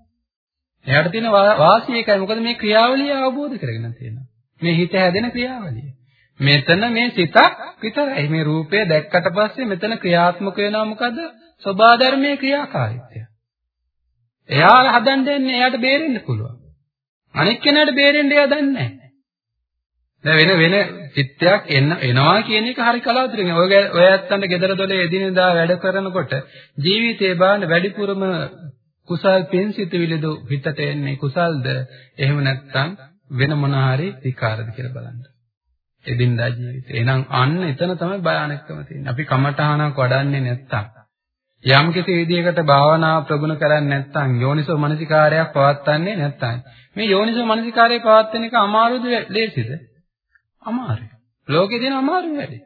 එයාට තියෙන වාසිය එකයි. මොකද මේ ක්‍රියාවලිය අවබෝධ කරගෙන තියෙනවා. මේ හිත හැදෙන ක්‍රියාවලිය. මෙතන මේ සිතක් විතරයි. මේ රූපය දැක්කට පස්සේ මෙතන ක්‍රියාත්මක වෙනවා මොකද? සබා ධර්මයේ ක්‍රියාකාරීත්වය. එයා හදන්න දෙන්නේ එයාට බේරෙන්න පුළුවන්. අනික් කෙනාට බේරෙන්න එයා දන්නේ නැහැ. දැන් වෙන වෙන චිත්තයක් එන්න එනවා කියන එක හරි කලාතුරකින්. ඔය ඔය ඇත්තන්ට gedara dole එදිනෙදා වැඩ කරනකොට ජීවිතේ බාන්න වැඩිපුරම කුසල් පින්සිතවිලිද හිතට එන්නේ කුසල්ද එහෙම නැත්නම් වෙන මොන හරි විකාරද කියලා බලන්න. එදිනදා ජීවිතේ. එහෙනම් අන්න එතන තමයි භයානකම තියෙන්නේ. අපි කමඨහනක් වඩන්නේ නැත්තම් යම් කිසි විදියකට භාවනාව ප්‍රගුණ කරන්නේ නැත්නම් යෝනිසෝ මනසිකාරයක් පවත්න්නේ නැත්නම් මේ යෝනිසෝ මනසිකාරය පවත්වන එක අමාරුද ලේසිද? අමාරුයි. ලෝකේ තියෙන අමාරු වැඩේ.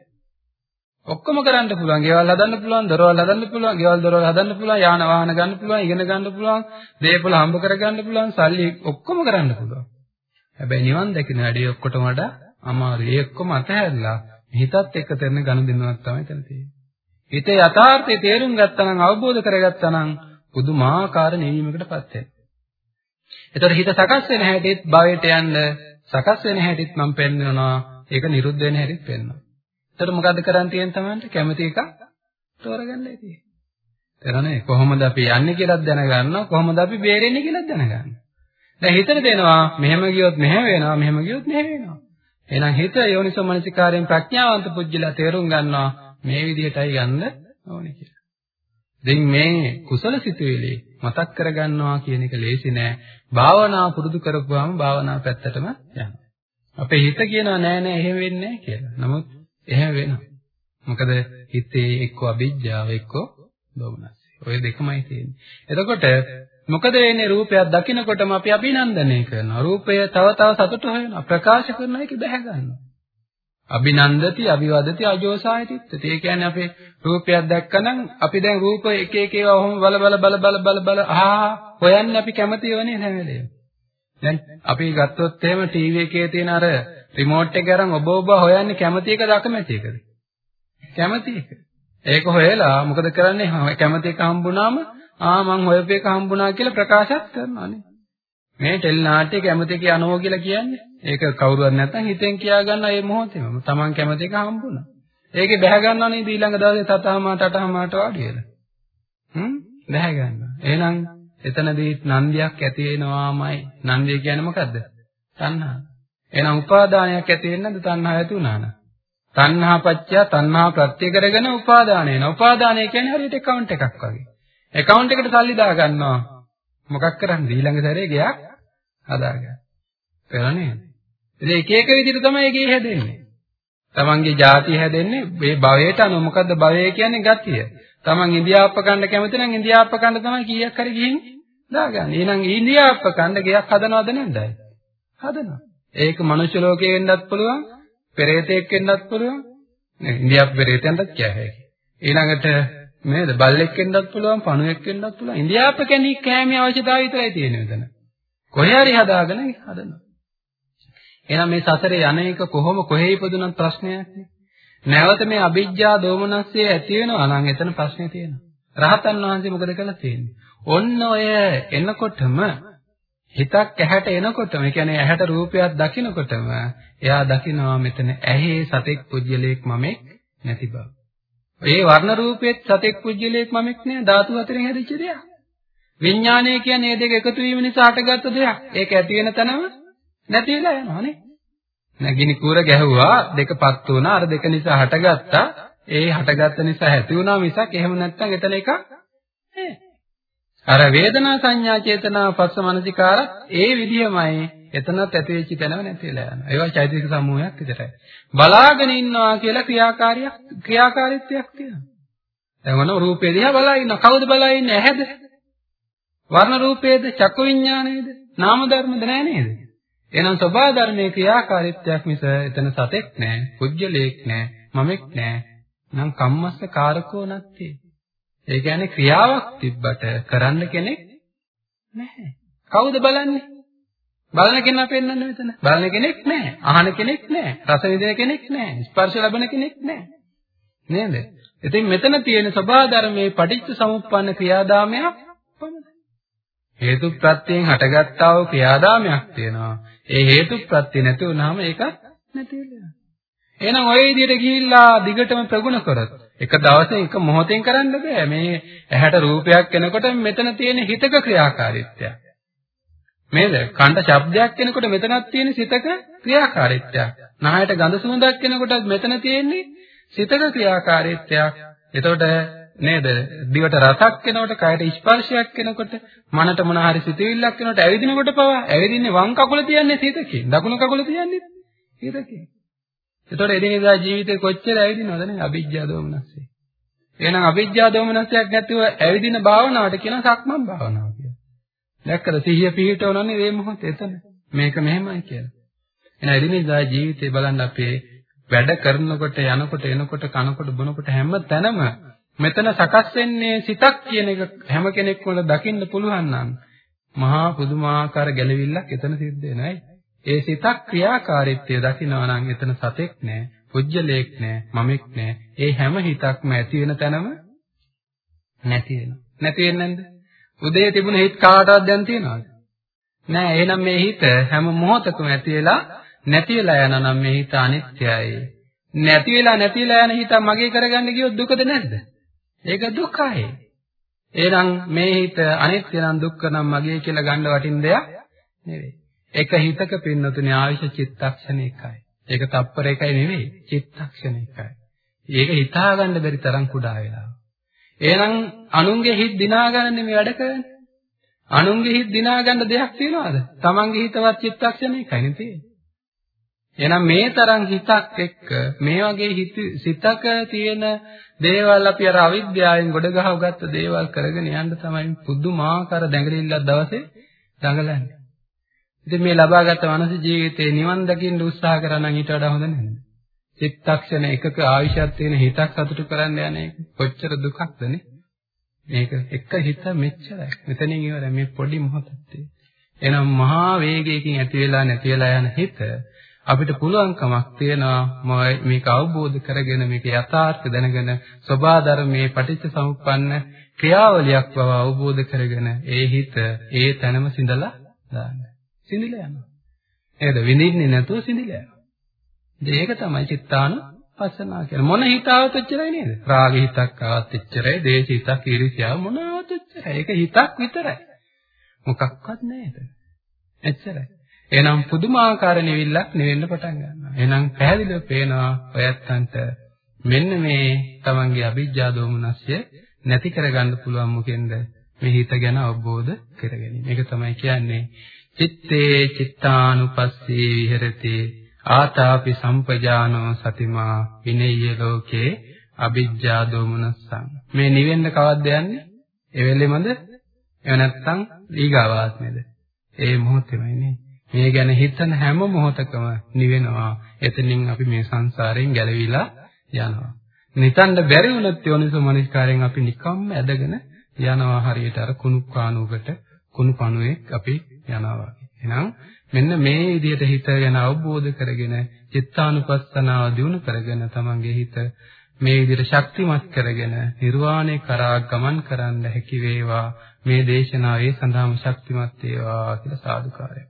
ඔක්කොම කරන්න පුළුවන්. ගෙවල් හදන්න පුළුවන්, දොරවල් හදන්න පුළුවන්, ගෙවල් දොරවල් හදන්න පුළුවන්, යාන වාහන ගන්න පුළුවන්, ඉගෙන ගන්න පුළුවන්, දේපල හම්බ කරගන්න පුළුවන්, සල්ලි ඔක්කොම කරන්න පුළුවන්. හැබැයි නිවන් දකින්න වැඩි ඔක්කොටම වඩා අමාරුයි. ඒ ඔක්කොම අතහැරලා හිතත් එක්ක කරන ගනුදෙනුවක් තමයි එතන තියෙන්නේ. හිතේ යථාර්ථය තේරුම් ගත්තා නම් අවබෝධ කරගත්තා නම් පුදුමාකාර නිවීමකටපත් වෙනවා. ඒතර හිත සකස් වෙන හැටිත් භවයට යන්න සකස් වෙන හැටිත් මම පෙන්වනවා. ඒක නිරුද්ධ වෙන හැටිත් පෙන්වනවා. එතකොට මොකද්ද කරන් තියෙන තමන්ට කැමති එකක් තෝරගන්නයි තියෙන්නේ. එතනනේ කොහොමද අපි යන්නේ කියලාත් දැනගන්නවා කොහොමද අපි බේරෙන්නේ කියලාත් දැනගන්නවා. දැන් හිතට දෙනවා මෙහෙම ගියොත් මෙහෙම වෙනවා මෙහෙම ගියොත් මෙහෙම වෙනවා. එහෙනම් හිත යෝනිසෝ මනසිකාරයෙන් ප්‍රඥාවන්ත පුජ්‍යලා තේරුම් ගන්නවා මේ විදිහටයි යන්න ඕනේ කියලා. දැන් මේ කුසල සිතුවිලි මතක් කරගන්නවා කියන එක ලේසි නෑ. භාවනාව පුරුදු කරපුවාම භාවනාව පැත්තටම යනවා. අපේ හිත කියනවා නෑ නෑ එහෙම වෙන්නේ නෑ කියලා. නමුත් එහෙම වෙනවා. මොකද හිතේ එක්ක අවිජ්ජාව එක්ක දෝමනස්. ඔය දෙකමයි තියෙන්නේ. එතකොට මොකද වෙන්නේ රූපයක් දකිනකොටම අපි අභිනන්දනය කරනවා. රූපය තව තව සතුට හොයනවා. ප්‍රකාශ කරනවා ඒක බැහැ ගන්නවා. අභිනන්දති අභිවදති අජෝසායතිත්ත. ඒ කියන්නේ අපේ රූපයක් දැක්කනම් අපි දැන් රූප එක එක ඒවා ඔහොම බල බල බල බල බල බල ආ හොයන්න අපි කැමති වෙන්නේ හැම වෙලේම. දැන් අපි ගත්තොත් එහෙම ටීවී එකේ තියෙන අර රිමෝට් එක අරන් ඔබ ඔබ හොයන්නේ කැමති එකද අකමැති එකද? කැමති එක. ඒක හොයලා මොකද කරන්නේ? කැමති එක හම්බුනාම ආ මං හොයපු එක හම්බුණා කියලා ප්‍රකාශත් කරනවානේ. මේ ටෙලි නාට්‍ය කැමති එක යනවා කියලා කියන්නේ. ඒක කවුරුවත් නැත්තම් හිතෙන් කියා ගන්න ඒ මොහොතේම තමන් කැමති එක හම්බුණා. ඒකේ බැහැ ගන්නවා නේද ඊළඟ දවසේ තතහමා තටහමාට වාඩි වෙලා. හ්ම් බැහැ ගන්නවා. එහෙනම් එතනදී නන්දියක් ඇති වෙනවාමයි. නන්දිය කියන්නේ මොකද්ද? තණ්හා. එහෙනම් උපාදානයක් ඇති වෙන්නේ නැද්ද තණ්හාව ඇති වුණා නම්? තණ්හා පත්‍ය තණ්හා ප්‍රත්‍ය කරගෙන උපාදානය වෙනවා. උපාදානය කියන්නේ හරියට account එකක් වගේ. Account එකට සල්ලි දා ගන්නවා. මොකක් කරන්නේ? ඊළඟ සැරේ ගයක් හදාගන්න. කරන්නේ. ඉතින් එක එක විදිහට තමයි ගේ හැදෙන්නේ. තමන්ගේ ಜಾති හැදෙන්නේ මේ භවයට අනුව මොකද්ද භවය කියන්නේ ගතිය. තමන් ඉන්දියාප්ප කන්න කැමති නම් ඉන්දියාප්ප කන්න තමයි කීයක් හරි ගිහින් දාගන්න. එහෙනම් ඉන්දියාප්ප කන්න ගයක් හදනවද නැද්ද? හදනවා. ඒක මනුෂ්‍ය ලෝකේ වෙන්නත් පුළුවන්, පෙරේතෙක් වෙන්නත් පුළුවන්. නේ ඉන්දියාප්ප පෙරේතයන්ටත් කිය හැකියි. ඊළඟට නේද බල්ලෙක් වෙන්නත් පුළුවන්, පණුවෙක් වෙන්නත් පුළුවන්. ඉන්දියාප්ප කියන්නේ කෑමේ අවශ්‍යතාවය විතරයි තියෙන්නේ මෙතන. කොහේ හරි හදාගෙන හදනවා. එහෙනම් මේ සසරේ යන්නේක කොහොම කොහේ ඉපදුනත් ප්‍රශ්නයක් නේ. නැවත මේ අවිජ්ජා දෝමනස්සේ ඇති වෙනවා නම් එතන ප්‍රශ්නේ තියෙනවා. රහතන් වහන්සේ මොකද කළා තියෙන්නේ? ඔන්න ඔය එනකොටම හිතක් ඇහැට එනකොටම ඒ කියන්නේ ඇහැට රූපයක් දකිනකොටම එයා දකිනවා මෙතන ඇහි සතෙක් පුජ්‍යලයක් මමෙක් නැති බව. ඒ වර්ණ රූපෙත් සතෙක් පුජ්‍යලයක් මමෙක් නෑ ධාතු හතරෙන් හැදිච්ච දෙයක්. විඥානය කියන්නේ මේ දෙක එකතු වීම නිසා හටගත්ත දෙයක්. ඒක ඇති වෙන තැනම නැති වෙලා යනවා නේ. නැගිනි කූර ගැහුවා දෙකපත් වුණා අර දෙක නිසා හටගත්තා. ඒ හටගත්ත නිසා ඇති වුණා මිසක් එහෙම නැත්නම් එතන එකක් නෑ. අර වේදනා සංඥා චේතනා පස්ස මනසිකාර ඒ විදිහමයි එතනත් ඇති වෙච්ච තැනම නැති වෙලා යනවා. ඒවා චෛතසික සමූහයක් විතරයි. බලාගෙන ඉන්නවා කියලා ක්‍රියාකාරියක් ක්‍රියාකාරීත්වයක් තියෙනවා. දැන් මොන රූපේ දිහා බලා ඉන්නවා. කවුද බලා ඉන්නේ? ඇහැද? වර්ණ රූපේද? චක්කු විඥානේද? නාම ධර්මද නෑ නේද? එහෙනම් සබා ධර්මයේ ක්‍රියාකාරීත්වයක් මිස එතන සතෙක් නෑ, කුජ්ජලයක් නෑ, මමෙක් නෑ. නම් කම්මස්ස කාරකෝ නැත්තේ. ඒ කියන්නේ ක්‍රියාවක් තිබ්බට කරන්න කෙනෙක් නැහැ. කවුද බලන්නේ? බලන කෙනා පෙන්වන්න මෙතන. බලන කෙනෙක් නැහැ. අහන කෙනෙක් නැහැ. රස විඳින කෙනෙක් නැහැ. ස්පර්ශ ලබන කෙනෙක් නැහැ. නේද? ඉතින් මෙතන තියෙන සබා ධර්මයේ පටිච්ච සමුප්පන්න ක්‍රියාදාමයක් පමණයි. හේතු ප්‍රත්‍යයෙන් හටගත්තා වූ ක්‍රියාදාමයක් තියෙනවා. ඒ හේතු ප්‍රත්‍ය නැති වුනහම ඒක නැති වෙනවා. එහෙනම් ওই විදිහට ගිහිල්ලා දිගටම ප්‍රගුණ කරත් එක දවසේ එක මොහොතෙන් කරන්න බෑ. මේ ඇහැට රූපයක් එනකොට මෙතන තියෙන හිතක ක්‍රියාකාරීත්වය. මේද කණ්ඩ ශබ්දයක් එනකොට මෙතනක් තියෙන සිතක ක්‍රියාකාරීත්වයක්. නහයට ගඳ සුවඳක් එනකොට මෙතන තියෙන්නේ සිතක ක්‍රියාකාරීත්වයක්. එතකොට නේද? දිවට රසක් එනකොට, කයට ස්පර්ශයක් එනකොට, මනට මොන හරි සිතවිල්ලක් එනකොට, ඇවිදිනකොට පවා ඇවිදින්නේ වම් කකුල තියන්නේ සිතකින්, දකුණු කකුල තියන්නේ සිතකින්. එතකොට එදිනෙදා ජීවිතේ කොච්චර ඇවිදිනවද නේ අවිජ්ජා දෝමනස්සේ. එහෙනම් අවිජ්ජා දෝමනස්සයක් නැතිව ඇවිදින භාවනාවට කියන සක්මන් භාවනාව කියලා. දැක්කද සිහිය පිහිටවනනේ මේ මොහොතේ එතන. මේක මෙහෙමයි කියලා. එහෙනම් එදිනෙදා ජීවිතේ බලන්න අපේ වැඩ කරනකොට යනකොට එනකොට කනකොට බොනකොට හැම තැනම මෙතන සකස් වෙන්නේ සිතක් කියන එක හැම කෙනෙක්ම දකින්න පුළුවන් නම් මහා පුදුමාකාර ගැළවිල්ලක් එතන සිද්ධ වෙනයි. ඒ සිතක් ක්‍රියාකාරීත්වය දකිනවා නම් එතන සතෙක් නෑ, පුජ්‍යලයක් නෑ, මමෙක් නෑ. ඒ හැම හිතක්ම ඇති වෙන තැනම නැති වෙනවා. නැති වෙන්නේ නැන්ද? උදේ තිබුණ හිත කාටවත් දැන් තියනවද? නෑ. එහෙනම් මේ හිත හැම මොහොතකම ඇති වෙලා නැති වෙලා යනවා නම් මේ හිත අනිත්‍යයි. නැති වෙලා නැති වෙලා යන හිත මගේ කරගන්න ගියොත් දුකද නැද්ද? ඒක දුකයි. එහෙනම් මේ හිත අනිත්‍ය නම් දුක්ඛ නම් මගේ කියලා ගන්න වටින දෙයක් නෙවෙයි. එක හිතක පින්නතුනේ ආයුෂ චිත්තක්ෂණ එකයි. ඒක තප්පර එකයි නෙවෙයි චිත්තක්ෂණ එකයි. ඒක හිතා ගන්න බැරි තරම් කුඩා වෙලා. එහෙනම් අනුන්ගේ හිත දිනා ගන්න මේ වැඩ කරන්නේ. අනුන්ගේ හිත දිනා ගන්න දෙයක් තියනවාද? Tamange හිතවත් චිත්තක්ෂණ එකයි නේ තියෙන්නේ. එහෙනම් මේ තරම් හිතක් එක්ක මේ වගේ හිත සිතක තියෙන දේවල් අපි අර අවිද්‍යාවෙන් ගොඩ ගහවගත්ත දේවල් කරගෙන යන්න තමයි පුදුමාකාර දැඟලිල්ලක් දවසේ දඟලන්නේ. ඉතින් මේ ලබාගත් මනස ජීවිතේ නිවන් දකින්න උත්සාහ කරා නම් ඊට වඩා හොඳ නැහැ. චිත්තක්ෂණ එකක ආවිෂත් තියෙන හිතක් සතුටු කරන්න යන එක කොච්චර දුකක්ද නේ? මේක එක හිත මෙච්චරයි. මෙතනින් ඉවරයි මේ පොඩි මොහොතක් එහෙනම් මහා වේගයකින් ඇති වෙලා නැති වෙලා යන හිත අපිට පුළුවන්කමක් තියෙනවා මේක අවබෝධ කරගෙන මේක යථාර්ථ දැනගෙන සබා ධර්මයේ පටිච්ච සමුප්පන්න ක්‍රියාවලියක් බව අවබෝධ කරගෙන ඒ හිත ඒ තැනම සිඳලා දාන්න. සිඳිලා යනවා. නේද? විඳින්නේ නැතුව සිඳිලා යනවා. ඒක තමයි චිත්තාන පස්සනා කියන්නේ. මොන හිතාවත් එච්චරයි නේද? රාග හිතක් ආවත් එච්චරයි, දේශ හිතක්, ඊර්ෂ්‍යාව මොනවත් එච්චරයි. ඒක හිතක් විතරයි. මොකක්වත් නැහැ ඒක. එච්චරයි. එහෙනම් පුදුමාකාර නිවිල්ලක් නිවෙන්න පටන් ගන්නවා. එහෙනම් පැහැදිලිව පේනවා ඔයත්තන්ට මෙන්න මේ තමන්ගේ අභිජ්ජා දෝමනස්ය නැති කරගන්න පුළුවන් මොකෙන්ද? මේ හිත ගැන අවබෝධ කරගැනීම. මේක තමයි කියන්නේ චිත්තේ චිත්තානුපස්සී විහෙරති ආතාපි සම්පජානෝ සතිමා විනෙය්‍ය ලෝකේ අභිජ්ජා දෝමනස්සං. මේ නිවෙන්න කවද්ද යන්නේ? ඒ වෙලෙමද? එව නැත්තම් ඊගාවාත්මේද? ඒ මොහොතේමයි නේ. මේ ගැන හිතන හැම මොහොතකම නිවෙනවා. එතනින් අපි මේ සංසාරයෙන් ගැලවිලා යනවා. නිතන්න බැරි වුණත් යෝනිසෝ මනස්කාරයෙන් අපි නිකම්ම ඇදගෙන යනවා හරියට අර කුණු කානුවකට කුණු පණුවෙක් අපි යනවා. එහෙනම් මෙන්න මේ විදිහට හිත ගැන අවබෝධ කරගෙන චිත්තානුපස්සනාව දිනු කරගෙන තමන්ගේ හිත මේ විදිහට ශක්තිමත් කරගෙන නිර්වාණය කරා ගමන් කරන්න හැකි වේවා. මේ දේශනාවේ සඳහාම ශක්තිමත් වේවා කියලා සාදුකාරයක්.